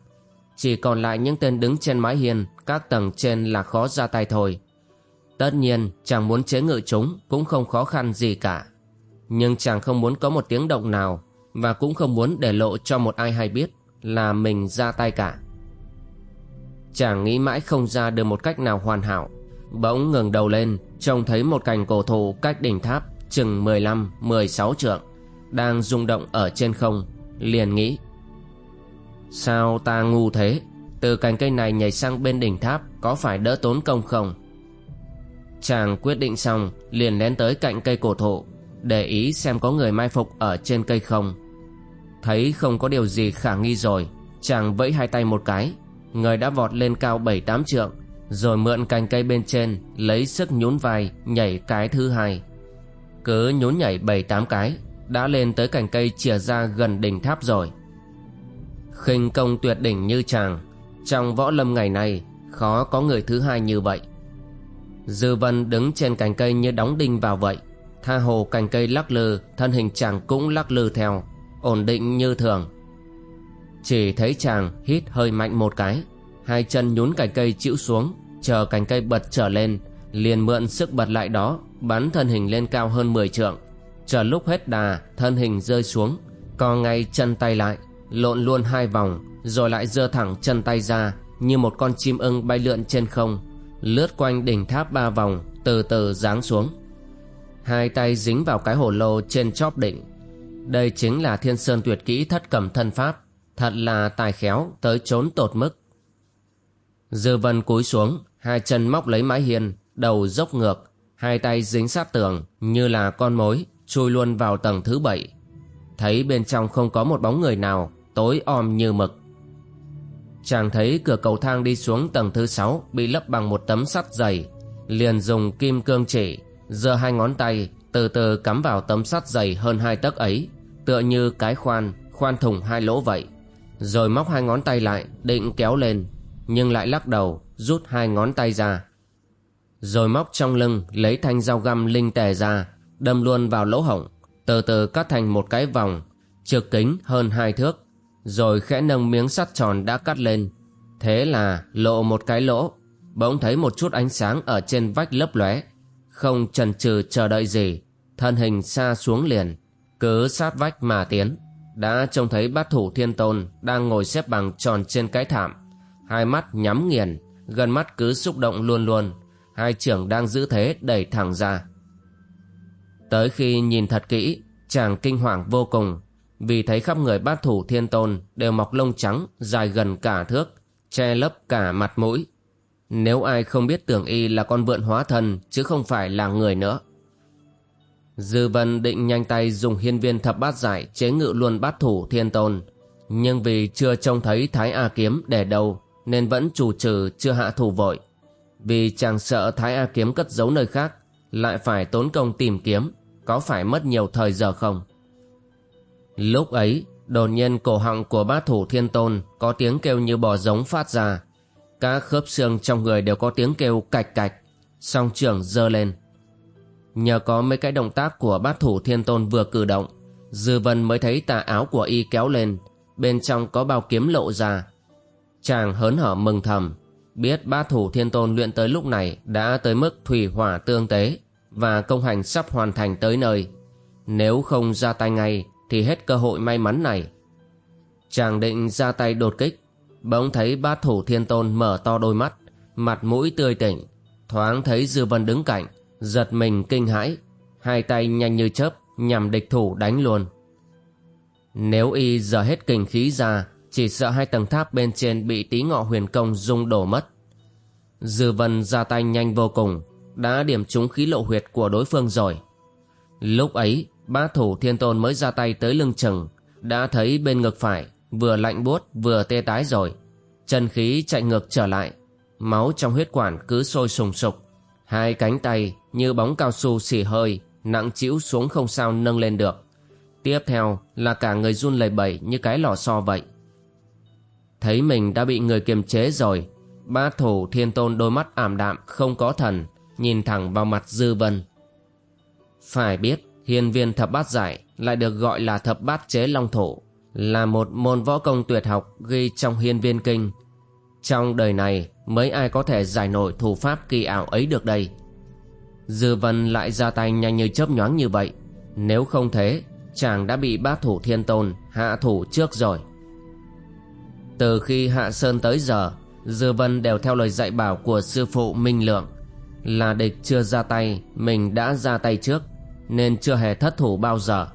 A: Chỉ còn lại những tên đứng trên mái hiên, các tầng trên là khó ra tay thôi. Tất nhiên, chàng muốn chế ngự chúng cũng không khó khăn gì cả. Nhưng chàng không muốn có một tiếng động nào và cũng không muốn để lộ cho một ai hay biết là mình ra tay cả. Chàng nghĩ mãi không ra được một cách nào hoàn hảo. Bỗng ngừng đầu lên, trông thấy một cành cổ thụ cách đỉnh tháp chừng 15-16 trượng, đang rung động ở trên không, liền nghĩ. Sao ta ngu thế, từ cành cây này nhảy sang bên đỉnh tháp có phải đỡ tốn công không? Chàng quyết định xong, liền lén tới cạnh cây cổ thụ, để ý xem có người mai phục ở trên cây không. Thấy không có điều gì khả nghi rồi, chàng vẫy hai tay một cái, người đã vọt lên cao bảy tám trượng, rồi mượn cành cây bên trên, lấy sức nhún vai, nhảy cái thứ hai. Cứ nhún nhảy bảy tám cái, đã lên tới cành cây chìa ra gần đỉnh tháp rồi. khinh công tuyệt đỉnh như chàng, trong võ lâm ngày nay, khó có người thứ hai như vậy. Dư vân đứng trên cành cây như đóng đinh vào vậy, tha hồ cành cây lắc lư, thân hình chàng cũng lắc lư theo, ổn định như thường. Chỉ thấy chàng hít hơi mạnh một cái, hai chân nhún cành cây chịu xuống, chờ cành cây bật trở lên, liền mượn sức bật lại đó, bắn thân hình lên cao hơn 10 trượng. Chờ lúc hết đà, thân hình rơi xuống, co ngay chân tay lại, lộn luôn hai vòng, rồi lại giơ thẳng chân tay ra, như một con chim ưng bay lượn trên không, lướt quanh đỉnh tháp ba vòng, từ từ giáng xuống. Hai tay dính vào cái hồ lô trên chóp đỉnh. Đây chính là thiên sơn tuyệt kỹ thất cầm thân pháp, thật là tài khéo tới trốn tột mức. Dư vân cúi xuống, hai chân móc lấy mái hiên, đầu dốc ngược, hai tay dính sát tường như là con mối, chui luôn vào tầng thứ bảy. Thấy bên trong không có một bóng người nào, tối om như mực. Chàng thấy cửa cầu thang đi xuống tầng thứ sáu bị lấp bằng một tấm sắt dày, liền dùng kim cương chỉ, giơ hai ngón tay từ từ cắm vào tấm sắt dày hơn hai tấc ấy, tựa như cái khoan, khoan thủng hai lỗ vậy. Rồi móc hai ngón tay lại, định kéo lên, nhưng lại lắc đầu, rút hai ngón tay ra. Rồi móc trong lưng, lấy thanh dao găm linh tề ra, đâm luôn vào lỗ hổng, từ từ cắt thành một cái vòng, trực kính hơn hai thước, rồi khẽ nâng miếng sắt tròn đã cắt lên. Thế là lộ một cái lỗ, bỗng thấy một chút ánh sáng ở trên vách lấp lóe, không chần chừ chờ đợi gì, thân hình xa xuống liền, cứ sát vách mà tiến. Đã trông thấy bát thủ thiên tôn đang ngồi xếp bằng tròn trên cái thảm, hai mắt nhắm nghiền, gần mắt cứ xúc động luôn luôn, hai trưởng đang giữ thế đẩy thẳng ra. Tới khi nhìn thật kỹ, chàng kinh hoàng vô cùng, vì thấy khắp người bát thủ thiên tôn đều mọc lông trắng dài gần cả thước, che lấp cả mặt mũi. Nếu ai không biết tưởng y là con vượn hóa thần chứ không phải là người nữa. Dư vân định nhanh tay dùng hiên viên thập bát giải chế ngự luôn bát thủ thiên tôn, nhưng vì chưa trông thấy thái A kiếm để đâu nên vẫn chủ trừ chưa hạ thủ vội. Vì chàng sợ thái A kiếm cất giấu nơi khác, lại phải tốn công tìm kiếm, có phải mất nhiều thời giờ không? Lúc ấy, đột nhiên cổ họng của bát thủ thiên tôn có tiếng kêu như bò giống phát ra. Các khớp xương trong người đều có tiếng kêu cạch cạch, song trưởng dơ lên. Nhờ có mấy cái động tác của bát thủ thiên tôn vừa cử động, Dư Vân mới thấy tà áo của y kéo lên, bên trong có bao kiếm lộ ra. Chàng hớn hở mừng thầm, biết bát thủ thiên tôn luyện tới lúc này đã tới mức thủy hỏa tương tế và công hành sắp hoàn thành tới nơi. Nếu không ra tay ngay thì hết cơ hội may mắn này. Chàng định ra tay đột kích, bỗng thấy bát thủ thiên tôn mở to đôi mắt, mặt mũi tươi tỉnh, thoáng thấy Dư Vân đứng cạnh, giật mình kinh hãi, hai tay nhanh như chớp nhằm địch thủ đánh luôn. Nếu y giờ hết kinh khí ra, chỉ sợ hai tầng tháp bên trên bị tí ngọ huyền công rung đổ mất. Dư Vân ra tay nhanh vô cùng, đã điểm trúng khí lộ huyệt của đối phương rồi. Lúc ấy, ba thủ thiên tôn mới ra tay tới lưng chừng, đã thấy bên ngực phải, vừa lạnh buốt vừa tê tái rồi. Chân khí chạy ngược trở lại, máu trong huyết quản cứ sôi sùng sục. Hai cánh tay như bóng cao su xỉ hơi, nặng chịu xuống không sao nâng lên được. Tiếp theo là cả người run lẩy bẩy như cái lò xo vậy. Thấy mình đã bị người kiềm chế rồi, ba thủ thiên tôn đôi mắt ảm đạm không có thần Nhìn thẳng vào mặt Dư Vân Phải biết Hiên viên thập bát giải Lại được gọi là thập bát chế long thủ là một môn võ công tuyệt học Ghi trong hiên viên kinh. Trong đời này, Mấy ai có thể giải nổi thủ pháp kỳ ảo ấy được đây? Dư Vân lại ra tay nhanh như chớp nhoáng như vậy. Nếu không thế, Chàng đã bị bát thủ thiên tôn Hạ thủ trước rồi. Từ khi Hạ Sơn tới giờ, Dư Vân đều theo lời dạy bảo của sư phụ Minh Lượng. Là địch chưa ra tay, Mình đã ra tay trước, Nên chưa hề thất thủ bao giờ.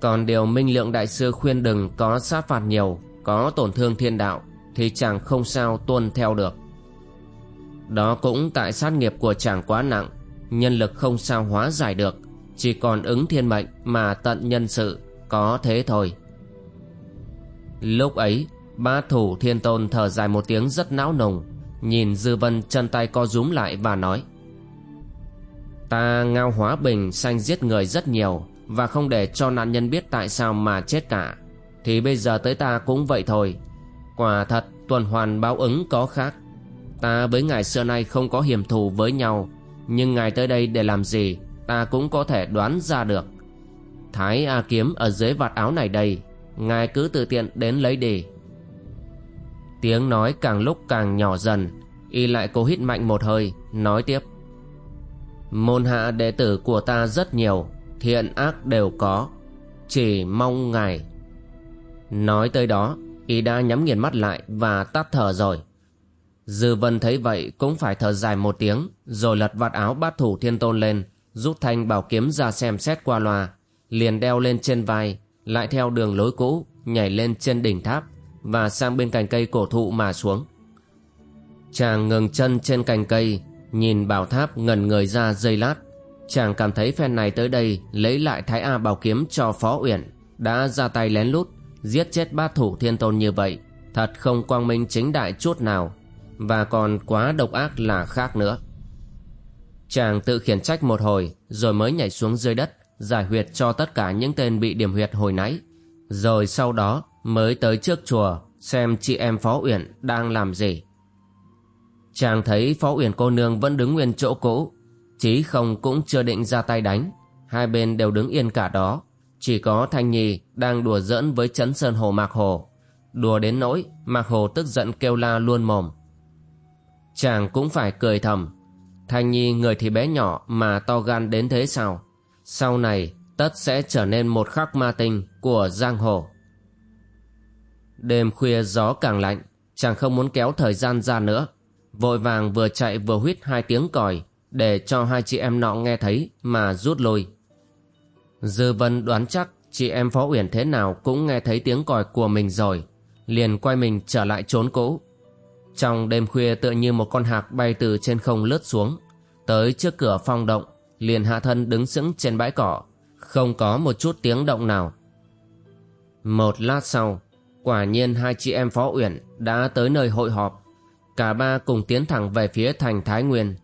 A: Còn điều Minh Lượng Đại sư khuyên đừng có sát phạt nhiều, Có tổn thương thiên đạo, Thì chàng không sao tuân theo được. Đó cũng tại sát nghiệp của chàng quá nặng, Nhân lực không sao hóa giải được, Chỉ còn ứng thiên mệnh mà tận nhân sự, Có thế thôi. Lúc ấy Ba thủ thiên tôn thở dài một tiếng rất não nùng Nhìn Dư Vân chân tay co rúm lại và nói, Ta ngao hóa bình sanh giết người rất nhiều và không để cho nạn nhân biết tại sao mà chết cả. Thì bây giờ tới ta cũng vậy thôi. Quả thật, tuần hoàn báo ứng có khác. Ta với ngài xưa nay không có hiểm thù với nhau, Nhưng ngài tới đây để làm gì, Ta cũng có thể đoán ra được. Thái A Kiếm ở dưới vạt áo này đây, Ngài cứ tự tiện đến lấy đi. Tiếng nói càng lúc càng nhỏ dần, Y lại cố hít mạnh một hơi, Nói tiếp. Môn hạ đệ tử của ta rất nhiều Thiện ác đều có Chỉ mong ngài Nói tới đó Y đã nhắm nghiền mắt lại và tắt thở rồi Dư vân thấy vậy cũng phải thở dài một tiếng Rồi lật vạt áo bát thủ thiên tôn lên Rút thanh bảo kiếm ra xem xét qua loa Liền đeo lên trên vai Lại theo đường lối cũ Nhảy lên trên đỉnh tháp và sang bên cành cây cổ thụ mà xuống. Chàng ngừng chân trên cành cây, nhìn bảo tháp ngần người ra giây lát. Chàng cảm thấy phen này tới đây lấy lại Thái A bảo kiếm cho Phó Uyển, đã ra tay lén lút, giết chết bát thủ thiên tôn như vậy, thật không quang minh chính đại chút nào, và còn quá độc ác là khác nữa. Chàng tự khiển trách một hồi, rồi mới nhảy xuống dưới đất, giải huyệt cho tất cả những tên bị điểm huyệt hồi nãy. Rồi sau đó mới tới trước chùa xem chị em Phó Uyển đang làm gì. Chàng thấy Phó Uyển cô nương vẫn đứng nguyên chỗ cũ, chí không cũng chưa định ra tay đánh, hai bên đều đứng yên cả đó. Chỉ có Thanh Nhi đang đùa giỡn với trấn sơn hồ Mạc Hồ, đùa đến nỗi Mạc Hồ tức giận kêu la luôn mồm. Chàng cũng phải cười thầm, Thanh Nhi người thì bé nhỏ mà to gan đến thế sao? Sau này tất sẽ trở nên một khắc ma tinh của giang hồ. Đêm khuya gió càng lạnh, chàng không muốn kéo thời gian ra nữa. Vội vàng vừa chạy vừa huýt hai tiếng còi, để cho hai chị em nọ nghe thấy mà rút lui. Dư Vân đoán chắc chị em Phó Uyển thế nào cũng nghe thấy tiếng còi của mình rồi, liền quay mình trở lại trốn cũ. Trong đêm khuya tựa như một con hạc bay từ trên không lướt xuống, tới trước cửa phong động, liền hạ thân đứng sững trên bãi cỏ, không có một chút tiếng động nào. Một lát sau, Quả nhiên hai chị em Phó Uyển đã tới nơi hội họp. Cả ba cùng tiến thẳng về phía thành Thái Nguyên.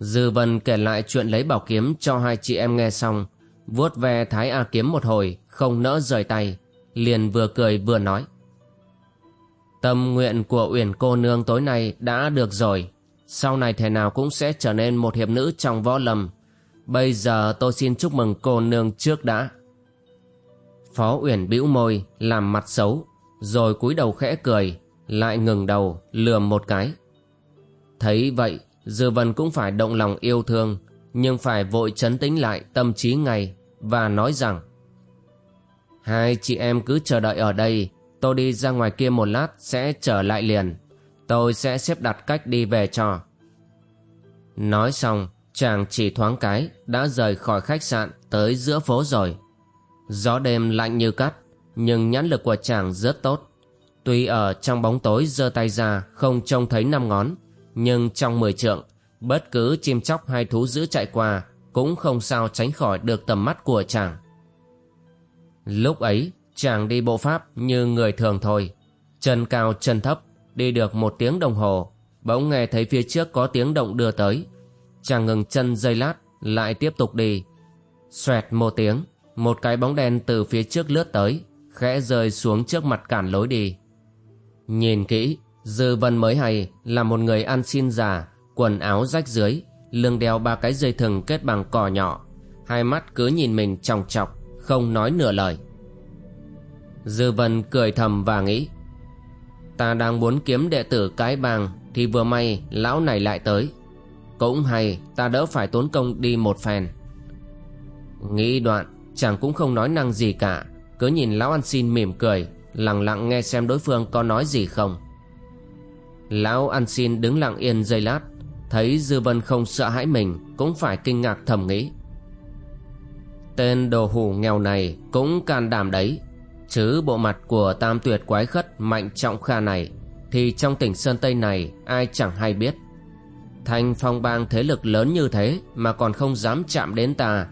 A: Dư Vân kể lại chuyện lấy bảo kiếm cho hai chị em nghe xong, vuốt ve Thái A kiếm một hồi, không nỡ rời tay, liền vừa cười vừa nói. Tâm nguyện của Uyển cô nương tối nay đã được rồi, sau này thể nào cũng sẽ trở nên một hiệp nữ trong võ lâm. Bây giờ tôi xin chúc mừng cô nương trước đã. Phó Uyển bĩu môi, làm mặt xấu, rồi cúi đầu khẽ cười, lại ngừng đầu, lườm một cái. Thấy vậy, Dư Vân cũng phải động lòng yêu thương, nhưng phải vội chấn tĩnh lại tâm trí ngay và nói rằng Hai chị em cứ chờ đợi ở đây, tôi đi ra ngoài kia một lát sẽ trở lại liền. Tôi sẽ xếp đặt cách đi về cho. Nói xong, chàng chỉ thoáng cái đã rời khỏi khách sạn tới giữa phố rồi. Gió đêm lạnh như cắt, nhưng nhãn lực của chàng rất tốt. Tuy ở trong bóng tối giơ tay ra không trông thấy năm ngón, nhưng trong mười trượng, bất cứ chim chóc hay thú dữ chạy qua cũng không sao tránh khỏi được tầm mắt của chàng. Lúc ấy, chàng đi bộ pháp như người thường thôi, chân cao chân thấp, đi được một tiếng đồng hồ, bỗng nghe thấy phía trước có tiếng động đưa tới. Chàng ngừng chân giây lát, lại tiếp tục đi. Xoẹt một tiếng, một cái bóng đen từ phía trước lướt tới, khẽ rơi xuống trước mặt cản lối đi. Nhìn kỹ, Dư vân mới hay là một người ăn xin già, Quần áo rách dưới, Lưng đeo ba cái dây thừng kết bằng cỏ nhỏ. Hai mắt cứ nhìn mình chòng chọc, Không nói nửa lời. Dư vân cười thầm và nghĩ, Ta đang muốn kiếm đệ tử cái bàng Thì vừa may lão này lại tới. Cũng hay ta đỡ phải tốn công đi một phen. Nghĩ đoạn, chàng cũng không nói năng gì cả, Cứ nhìn lão ăn xin mỉm cười, Lặng lặng nghe xem đối phương có nói gì không. Lão ăn xin đứng lặng yên giây lát, Thấy Dư Vân không sợ hãi mình, Cũng phải kinh ngạc thầm nghĩ. Tên đồ hủ nghèo này Cũng can đảm đấy, Chứ bộ mặt của tam tuyệt quái khất Mạnh trọng kha này, Thì trong tỉnh Sơn Tây này Ai chẳng hay biết. Thanh phong bang thế lực lớn như thế Mà còn không dám chạm đến ta.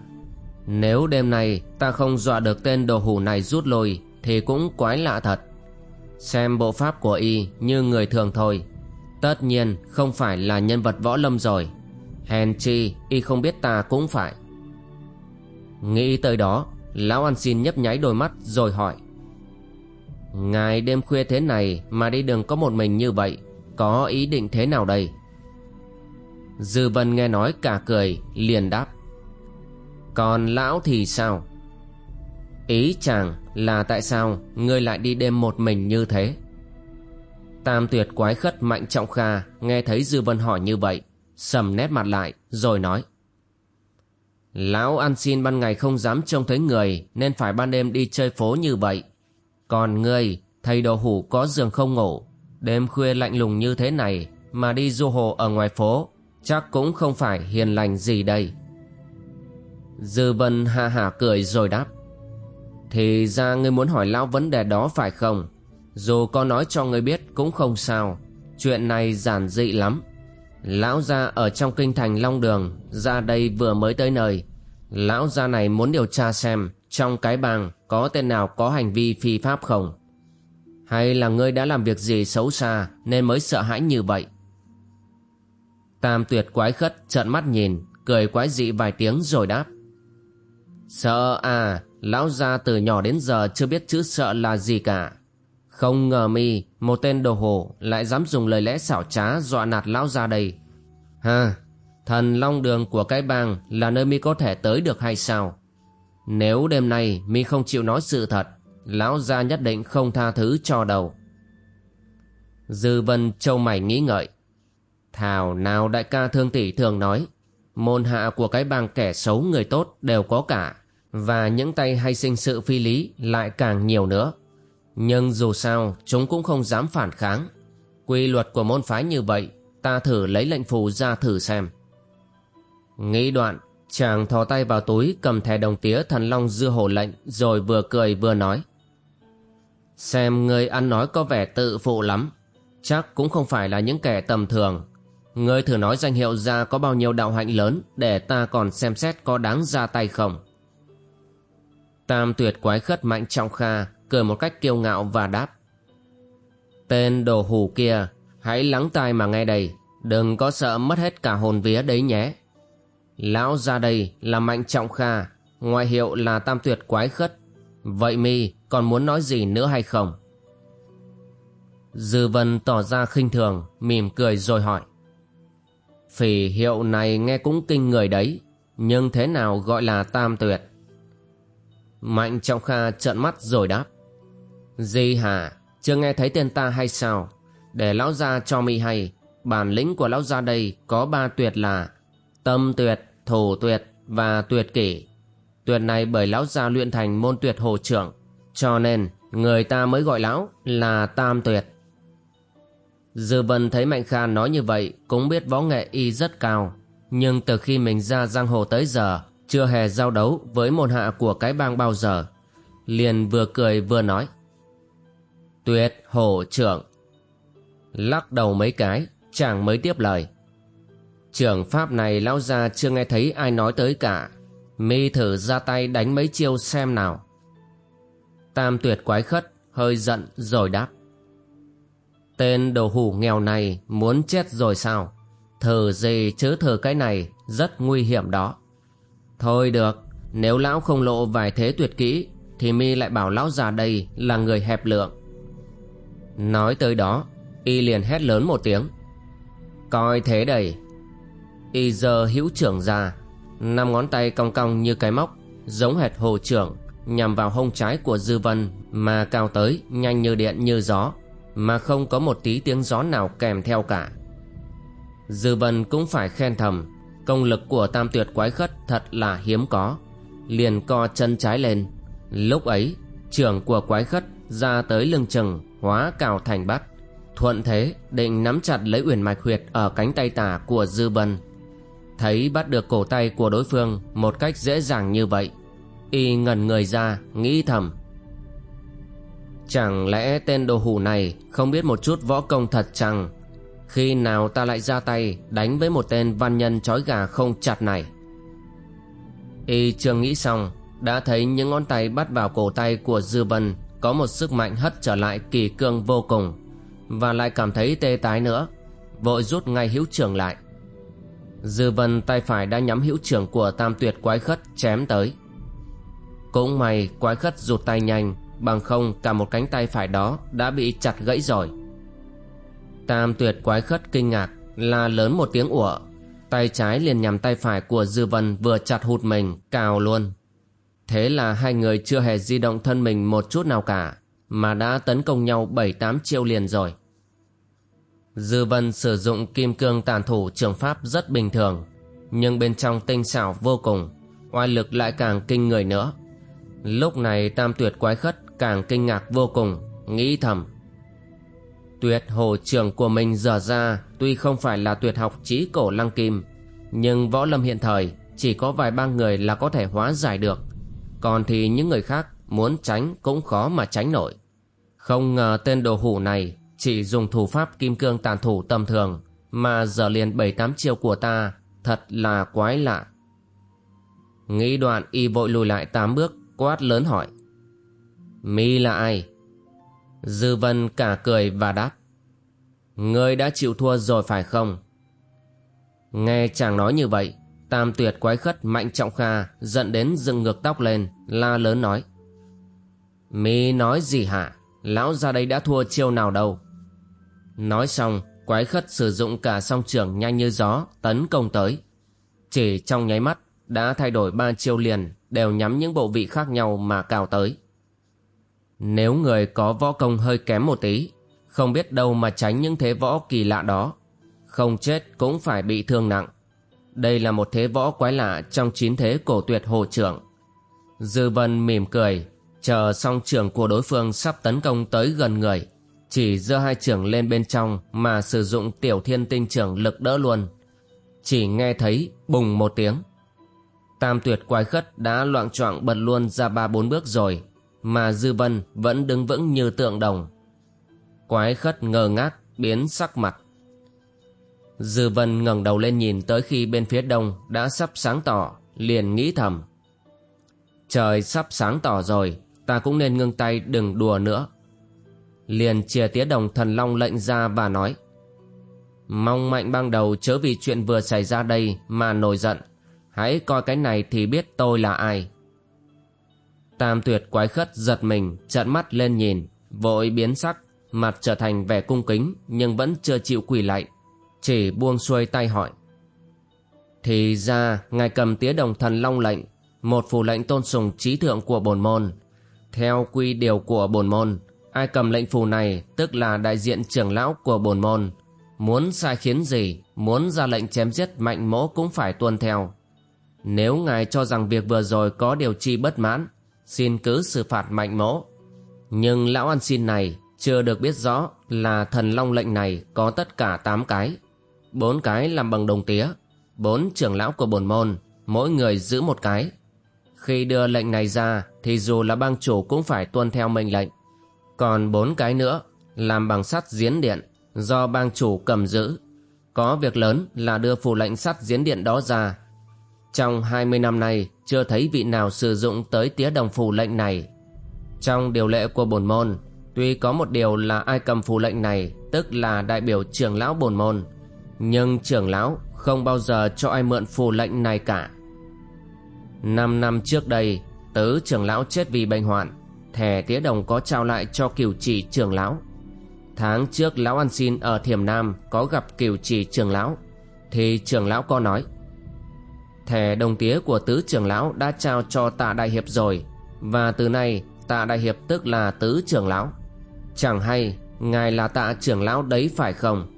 A: Nếu đêm nay ta không dọa được tên đồ hủ này rút lui, Thì cũng quái lạ thật. Xem bộ pháp của y như người thường thôi. Tất nhiên, không phải là nhân vật võ lâm rồi. Hèn chi, y không biết ta cũng phải. Nghĩ tới đó, Lão ăn xin nhấp nháy đôi mắt rồi hỏi. Ngài đêm khuya thế này mà đi đường có một mình như vậy, Có ý định thế nào đây? Dư vân nghe nói cả cười, liền đáp. Còn lão thì sao? Ý chàng là tại sao ngươi lại đi đêm một mình như thế? Tam tuyệt quái khất mạnh trọng kha nghe thấy Dư Vân hỏi như vậy, sầm nét mặt lại rồi nói. Lão ăn xin ban ngày không dám trông thấy người nên phải ban đêm đi chơi phố như vậy. Còn ngươi, thầy đồ hủ có giường không ngủ, đêm khuya lạnh lùng như thế này mà đi du hồ ở ngoài phố, chắc cũng không phải hiền lành gì đây. Dư Vân ha hả cười rồi đáp. Thì ra ngươi muốn hỏi lão vấn đề đó phải không? Dù có nói cho ngươi biết cũng không sao. Chuyện này giản dị lắm. Lão gia ở trong kinh thành Long Đường, Ra đây vừa mới tới nơi. Lão gia này muốn điều tra xem Trong cái bang có tên nào có hành vi phi pháp không. Hay là ngươi đã làm việc gì xấu xa Nên mới sợ hãi như vậy? Tam tuyệt quái khất trợn mắt nhìn, Cười quái dị vài tiếng rồi đáp. Sợ à Lão gia từ nhỏ đến giờ chưa biết chữ sợ là gì cả không ngờ mi, Một tên đồ hồ Lại dám dùng lời lẽ xảo trá Dọa nạt lão ra đây. Ha, Thần long đường của cái bang Là nơi mi có thể tới được hay sao? Nếu đêm nay mi không chịu nói sự thật, Lão gia nhất định không tha thứ cho đầu Dư vân châu mày nghĩ ngợi. Thảo nào đại ca thương tỷ thường nói, Môn hạ của cái bang kẻ xấu người tốt đều có cả, Và những tay hay sinh sự phi lý lại càng nhiều nữa nhưng dù sao, chúng cũng không dám phản kháng. Quy luật của môn phái như vậy, Ta thử lấy lệnh phù ra thử xem. Nghĩ đoạn, Chàng thò tay vào túi, cầm thẻ đồng tía thần long dư hổ lệnh, Rồi vừa cười vừa nói. Xem người ăn nói có vẻ tự phụ lắm. Chắc cũng không phải là những kẻ tầm thường. Ngươi thử nói danh hiệu ra có bao nhiêu đạo hạnh lớn, Để ta còn xem xét có đáng ra tay không. Tam tuyệt quái khất mạnh trọng kha cười một cách kiêu ngạo và đáp. Tên đồ hủ kia, hãy lắng tai mà nghe đây, đừng có sợ mất hết cả hồn vía đấy nhé. Lão ra đây là Mạnh Trọng Kha, ngoại hiệu là Tam Tuyệt Quái Khất. Vậy mi còn muốn nói gì nữa hay không? Dư Vân tỏ ra khinh thường, mỉm cười rồi hỏi. Phỉ hiệu này nghe cũng kinh người đấy, nhưng thế nào gọi là Tam Tuyệt? Mạnh Trọng Kha trợn mắt rồi đáp. Di hả, chưa nghe thấy tên ta hay sao? Để lão gia cho mi hay, bản lĩnh của lão gia đây có ba tuyệt là tâm tuyệt, thủ tuyệt và tuyệt kỷ. Tuyệt này bởi lão gia luyện thành môn tuyệt hồ trưởng, cho nên người ta mới gọi lão là tam tuyệt. Dư Vân thấy Mạnh Kha nói như vậy cũng biết võ nghệ y rất cao, nhưng từ khi mình ra giang hồ tới giờ chưa hề giao đấu với môn hạ của cái bang bao giờ. Liền vừa cười vừa nói. Tuyệt hổ trưởng. Lắc đầu mấy cái, Chàng mới tiếp lời. Trưởng pháp này lão gia chưa nghe thấy ai nói tới cả. Mi thử ra tay đánh mấy chiêu xem nào. Tam tuyệt quái khất, Hơi giận rồi đáp. Tên đồ hủ nghèo này Muốn chết rồi sao? Thử gì chứ thử cái này, Rất nguy hiểm đó. Thôi được, Nếu lão không lộ vài thế tuyệt kỹ, Thì mi lại bảo lão già đây là người hẹp lượng. Nói tới đó, Y liền hét lớn một tiếng. Coi thế đây. Y giờ hữu trưởng ra, năm ngón tay cong cong như cái móc, Giống hệt hồ trưởng, Nhằm vào hông trái của Dư Vân Mà cao tới, nhanh như điện như gió, Mà không có một tí tiếng gió nào kèm theo cả. Dư Vân cũng phải khen thầm, Công lực của tam tuyệt quái khất thật là hiếm có. Liền co chân trái lên. Lúc ấy, trưởng của quái khất ra tới lưng chừng Hóa cào thành bắt Thuận thế, định nắm chặt lấy uyển mạch huyệt Ở cánh tay tả của Dư bân. Thấy bắt được cổ tay của đối phương Một cách dễ dàng như vậy, Y ngẩn người ra, nghĩ thầm. Chẳng lẽ tên đồ hủ này Không biết một chút võ công thật chăng? Khi nào ta lại ra tay Đánh với một tên văn nhân trói gà không chặt này? Y chưa nghĩ xong, Đã thấy những ngón tay bắt vào cổ tay của Dư Vân có một sức mạnh hất trở lại kỳ cương vô cùng, Và lại cảm thấy tê tái nữa, Vội rút ngay hữu trưởng lại. Dư Vân tay phải đã nhắm hữu trưởng của tam tuyệt quái khất chém tới. Cũng may quái khất rụt tay nhanh, Bằng không cả một cánh tay phải đó Đã bị chặt gãy rồi. Tam tuyệt quái khất kinh ngạc, La lớn một tiếng ủa, Tay trái liền nhằm tay phải của Dư Vân Vừa chặt hụt mình, cào luôn. Thế là hai người chưa hề di động thân mình Một chút nào cả Mà đã tấn công nhau bảy tám chiêu liền rồi Dư Vân sử dụng kim cương tàn thủ trường pháp rất bình thường Nhưng bên trong tinh xảo vô cùng Oai lực lại càng kinh người nữa Lúc này tam tuyệt quái khất càng kinh ngạc vô cùng, nghĩ thầm. Tuyệt hồ trường của mình giờ ra tuy không phải là tuyệt học trí cổ lăng kim, nhưng võ lâm hiện thời chỉ có vài ba người là có thể hóa giải được. Còn thì những người khác muốn tránh cũng khó mà tránh nổi. Không ngờ tên đồ hủ này chỉ dùng thủ pháp kim cương tàn thủ tầm thường, mà giờ liền bảy tám chiêu của ta thật là quái lạ. Nghĩ đoạn y vội lùi lại tám bước, quát lớn hỏi mi là ai dư vân cả cười và đáp ngươi đã chịu thua rồi phải không nghe chàng nói như vậy tam tuyệt quái khất mạnh trọng kha giận đến dựng ngược tóc lên la lớn nói. Mi nói gì hả? Lão ra đây đã thua chiêu nào đâu? Nói xong quái khất sử dụng cả song trưởng nhanh như gió tấn công tới. Chỉ trong nháy mắt đã thay đổi ba chiêu liền đều nhắm những bộ vị khác nhau mà cào tới. Nếu người có võ công hơi kém một tí, không biết đâu mà tránh những thế võ kỳ lạ đó, không chết cũng phải bị thương nặng. Đây là một thế võ quái lạ trong chín thế cổ tuyệt hồ trưởng. Dư vân mỉm cười, chờ song trưởng của đối phương sắp tấn công tới gần người. Chỉ giơ hai trưởng lên bên trong mà sử dụng tiểu thiên tinh trưởng lực đỡ luôn. Chỉ nghe thấy bùng một tiếng Tam tuyệt quái khất đã loạn choạng bật luôn ra ba bốn bước rồi, mà Dư Vân vẫn đứng vững như tượng đồng. Quái khất ngơ ngác, biến sắc mặt. Dư Vân ngẩng đầu lên nhìn tới khi bên phía đông đã sắp sáng tỏ, liền nghĩ thầm. Trời sắp sáng tỏ rồi, ta cũng nên ngưng tay đừng đùa nữa. Liền chia tía đồng thần long lệnh ra và nói. Mong mạnh ban đầu chớ vì chuyện vừa xảy ra đây mà nổi giận Hãy coi cái này thì biết tôi là ai Tam tuyệt quái khất giật mình Trợn mắt lên nhìn Vội biến sắc Mặt trở thành vẻ cung kính Nhưng vẫn chưa chịu quỳ lạy chỉ buông xuôi tay hỏi Thì ra Ngài cầm tía đồng thần long lệnh Một phù lệnh tôn sùng trí thượng của bồn môn Theo quy điều của bồn môn Ai cầm lệnh phù này Tức là đại diện trưởng lão của bồn môn Muốn sai khiến gì Muốn ra lệnh chém giết mạnh mỗ cũng phải tuân theo nếu ngài cho rằng việc vừa rồi có điều chi bất mãn, xin cứ xử phạt mạnh mỗ. Nhưng lão ăn xin này chưa được biết rõ là thần long lệnh này có tất cả 8 cái bốn cái làm bằng đồng tía, bốn trưởng lão của bổn môn, mỗi người giữ một cái. Khi đưa lệnh này ra thì dù là bang chủ cũng phải tuân theo mệnh lệnh. Còn bốn cái nữa làm bằng sắt diễn điện do bang chủ cầm giữ. Có việc lớn là đưa phù lệnh sắt diễn điện đó ra trong 20 năm nay chưa thấy vị nào sử dụng tới tía đồng phù lệnh này. Trong điều lệ của bổn môn, tuy có một điều là ai cầm phù lệnh này tức là đại biểu trưởng lão bổn môn, nhưng trưởng lão không bao giờ cho ai mượn phù lệnh này cả. Năm năm trước đây, tứ trưởng lão chết vì bệnh hoạn, thẻ tía đồng có trao lại cho cửu chỉ trưởng lão. Tháng trước lão ăn xin ở Thiểm Nam có gặp cửu trì trưởng lão Thì trưởng lão có nói Thẻ đồng tía của tứ trưởng lão đã trao cho tạ đại hiệp rồi Và từ nay tạ đại hiệp tức là tứ trưởng lão Chẳng hay ngài là tạ trưởng lão đấy phải không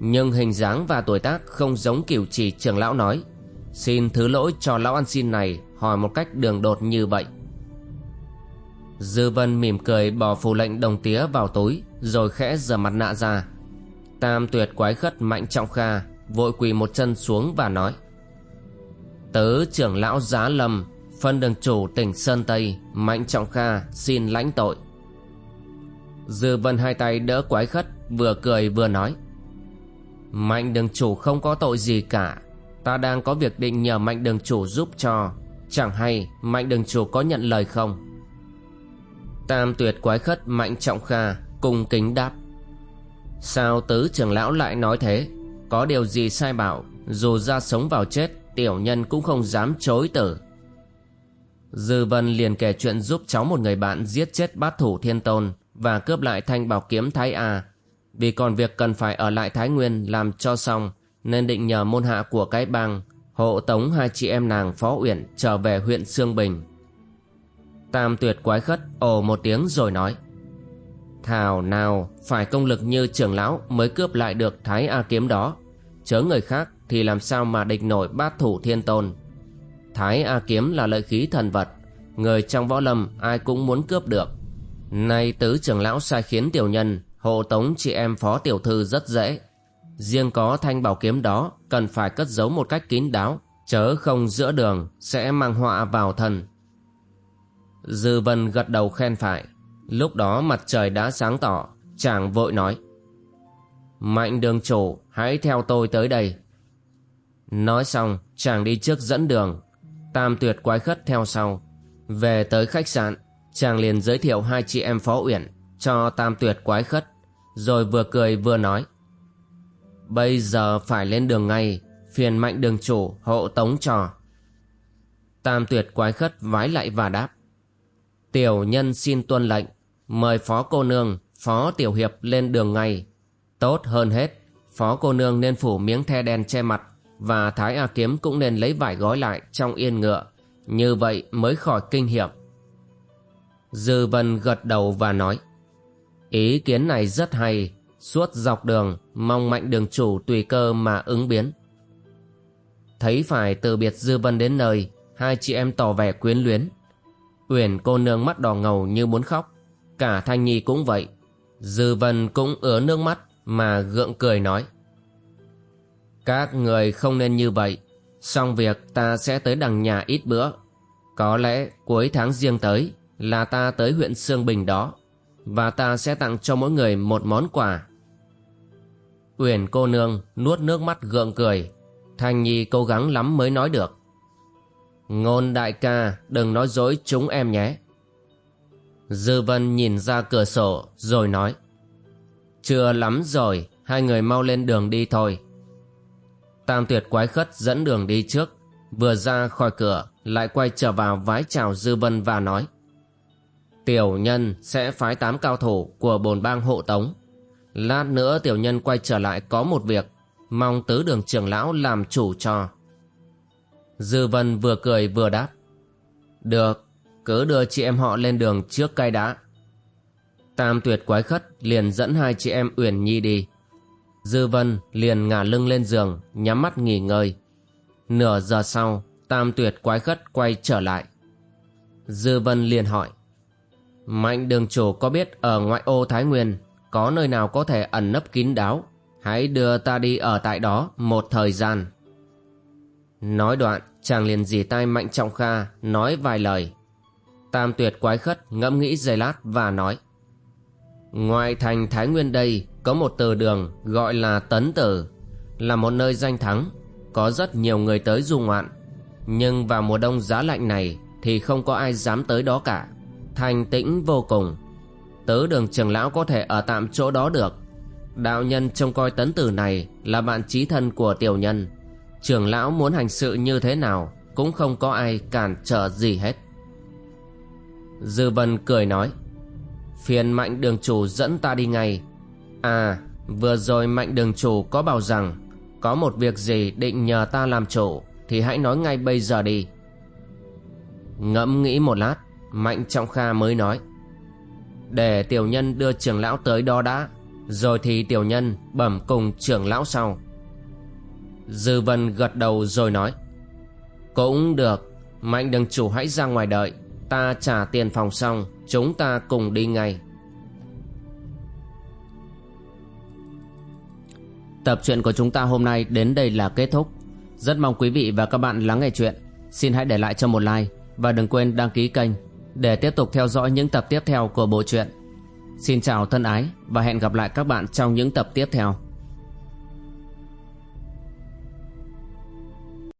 A: nhưng hình dáng và tuổi tác không giống kiểu chỉ trưởng lão nói. Xin thứ lỗi cho lão ăn xin này, hỏi một cách đường đột như vậy. Dư vân mỉm cười bỏ phù lệnh đồng tía vào túi, Rồi khẽ giở mặt nạ ra. Tam tuyệt quái khất mạnh trọng kha Vội quỳ một chân xuống và nói, Tứ trưởng lão giá lâm, Phân đường chủ tỉnh Sơn Tây, Mạnh trọng kha xin lãnh tội. Dư vân hai tay đỡ quái khất, Vừa cười vừa nói Mạnh đường chủ không có tội gì cả. Ta đang có việc định nhờ mạnh đường chủ giúp cho. Chẳng hay mạnh đường chủ có nhận lời không? Tam tuyệt quái khất mạnh trọng kha Cung kính đáp. Sao tứ trưởng lão lại nói thế? Có điều gì sai bảo, Dù ra sống vào chết, Tiểu nhân cũng không dám chối tử Dư vân liền kể chuyện giúp cháu một người bạn Giết chết bát thủ thiên tôn Và cướp lại thanh bảo kiếm Thái A. Vì còn việc cần phải ở lại Thái Nguyên Làm cho xong, Nên định nhờ môn hạ của cái bang, Hộ tống hai chị em nàng Phó Uyển Trở về huyện Sương Bình. Tam tuyệt quái khất ồ một tiếng rồi nói, Thảo nào, phải công lực như trưởng lão mới cướp lại được thái A kiếm đó. Chớ người khác thì làm sao mà địch nổi bát thủ thiên tôn. Thái A kiếm là lợi khí thần vật, Người trong võ lâm ai cũng muốn cướp được. Nay tứ trưởng lão sai khiến tiểu nhân Hộ tống chị em phó tiểu thư rất dễ. Riêng có thanh bảo kiếm đó, Cần phải cất giấu một cách kín đáo, Chớ không giữa đường, Sẽ mang họa vào thân Dư vân gật đầu khen phải. Lúc đó mặt trời đã sáng tỏ, Chàng vội nói. Mạnh đường chủ, hãy theo tôi tới đây. Nói xong, chàng đi trước dẫn đường. Tam tuyệt quái khất theo sau. Về tới khách sạn, Chàng liền giới thiệu hai chị em phó uyển. Cho tam tuyệt quái khất, Rồi vừa cười vừa nói, Bây giờ phải lên đường ngay, Phiền mạnh đường chủ hộ tống trò. Tam tuyệt quái khất vái lại và đáp, Tiểu nhân xin tuân lệnh, Mời phó cô nương, Phó tiểu hiệp lên đường ngay Tốt hơn hết, Phó cô nương nên phủ miếng the đen che mặt Và Thái A Kiếm cũng nên lấy vải gói lại Trong yên ngựa, Như vậy mới khỏi kinh hiểm Dư Vân gật đầu và nói Ý kiến này rất hay. Suốt dọc đường, Mong mạnh đường chủ tùy cơ mà ứng biến. Thấy phải từ biệt Dư Vân đến nơi, Hai chị em tỏ vẻ quyến luyến. Uyển cô nương mắt đỏ ngầu như muốn khóc. Cả Thanh Nhi cũng vậy. Dư Vân cũng ứa nước mắt Mà gượng cười nói. Các người không nên như vậy. Xong việc ta sẽ tới đằng nhà ít bữa. Có lẽ cuối tháng riêng tới Là ta tới huyện Sương Bình đó. Và ta sẽ tặng cho mỗi người một món quà. Uyển cô nương nuốt nước mắt gượng cười. Thanh Nhi cố gắng lắm mới nói được. Ngôn đại ca, đừng nói dối chúng em nhé. Dư vân nhìn ra cửa sổ rồi nói. Chưa lắm rồi, Hai người mau lên đường đi thôi. Tam tuyệt quái khất dẫn đường đi trước, Vừa ra khỏi cửa, Lại quay trở vào vái chào Dư vân và nói. Tiểu nhân sẽ phái tám cao thủ Của bồn bang hộ tống. Lát nữa tiểu nhân quay trở lại có một việc, Mong tứ đường trưởng lão làm chủ cho. Dư vân vừa cười vừa đáp. Được, Cứ đưa chị em họ lên đường trước cây đã. Tam tuyệt quái khất liền dẫn hai chị em Uyển Nhi đi. Dư vân liền ngả lưng lên giường, Nhắm mắt nghỉ ngơi. Nửa giờ sau, Tam tuyệt quái khất quay trở lại. Dư vân liền hỏi. Mạnh đường chủ có biết ở ngoại ô Thái Nguyên Có nơi nào có thể ẩn nấp kín đáo? Hãy đưa ta đi ở tại đó một thời gian. Nói đoạn, chàng liền dì tay mạnh trọng kha Nói vài lời. Tam tuyệt quái khất ngẫm nghĩ giây lát và nói, Ngoài thành Thái Nguyên đây Có một từ đường gọi là Tấn Tử, Là một nơi danh thắng, Có rất nhiều người tới du ngoạn. Nhưng vào mùa đông giá lạnh này Thì không có ai dám tới đó cả thanh tĩnh vô cùng. Tớ đường trưởng lão có thể ở tạm chỗ đó được. Đạo nhân trông coi tấn tử này Là bạn trí thân của tiểu nhân. Trưởng lão muốn hành sự như thế nào Cũng không có ai cản trở gì hết. Dư Vân cười nói, Phiền mạnh đường chủ dẫn ta đi ngay. À vừa rồi mạnh đường chủ có bảo rằng Có một việc gì định nhờ ta làm chủ Thì hãy nói ngay bây giờ đi. Ngẫm nghĩ một lát Mạnh Trọng Kha mới nói, Để tiểu nhân đưa trưởng lão tới đó đã, Rồi thì tiểu nhân bẩm cùng trưởng lão sau. Dư Vân gật đầu rồi nói, Cũng được, Mạnh đừng chủ hãy ra ngoài đợi, Ta trả tiền phòng xong, Chúng ta cùng đi ngay. Tập truyện của chúng ta hôm nay đến đây là kết thúc. Rất mong quý vị và các bạn lắng nghe chuyện. Xin hãy để lại cho một like Và đừng quên đăng ký kênh. Để tiếp tục theo dõi những tập tiếp theo của bộ truyện. Xin chào thân ái Và hẹn gặp lại các bạn trong những tập tiếp theo.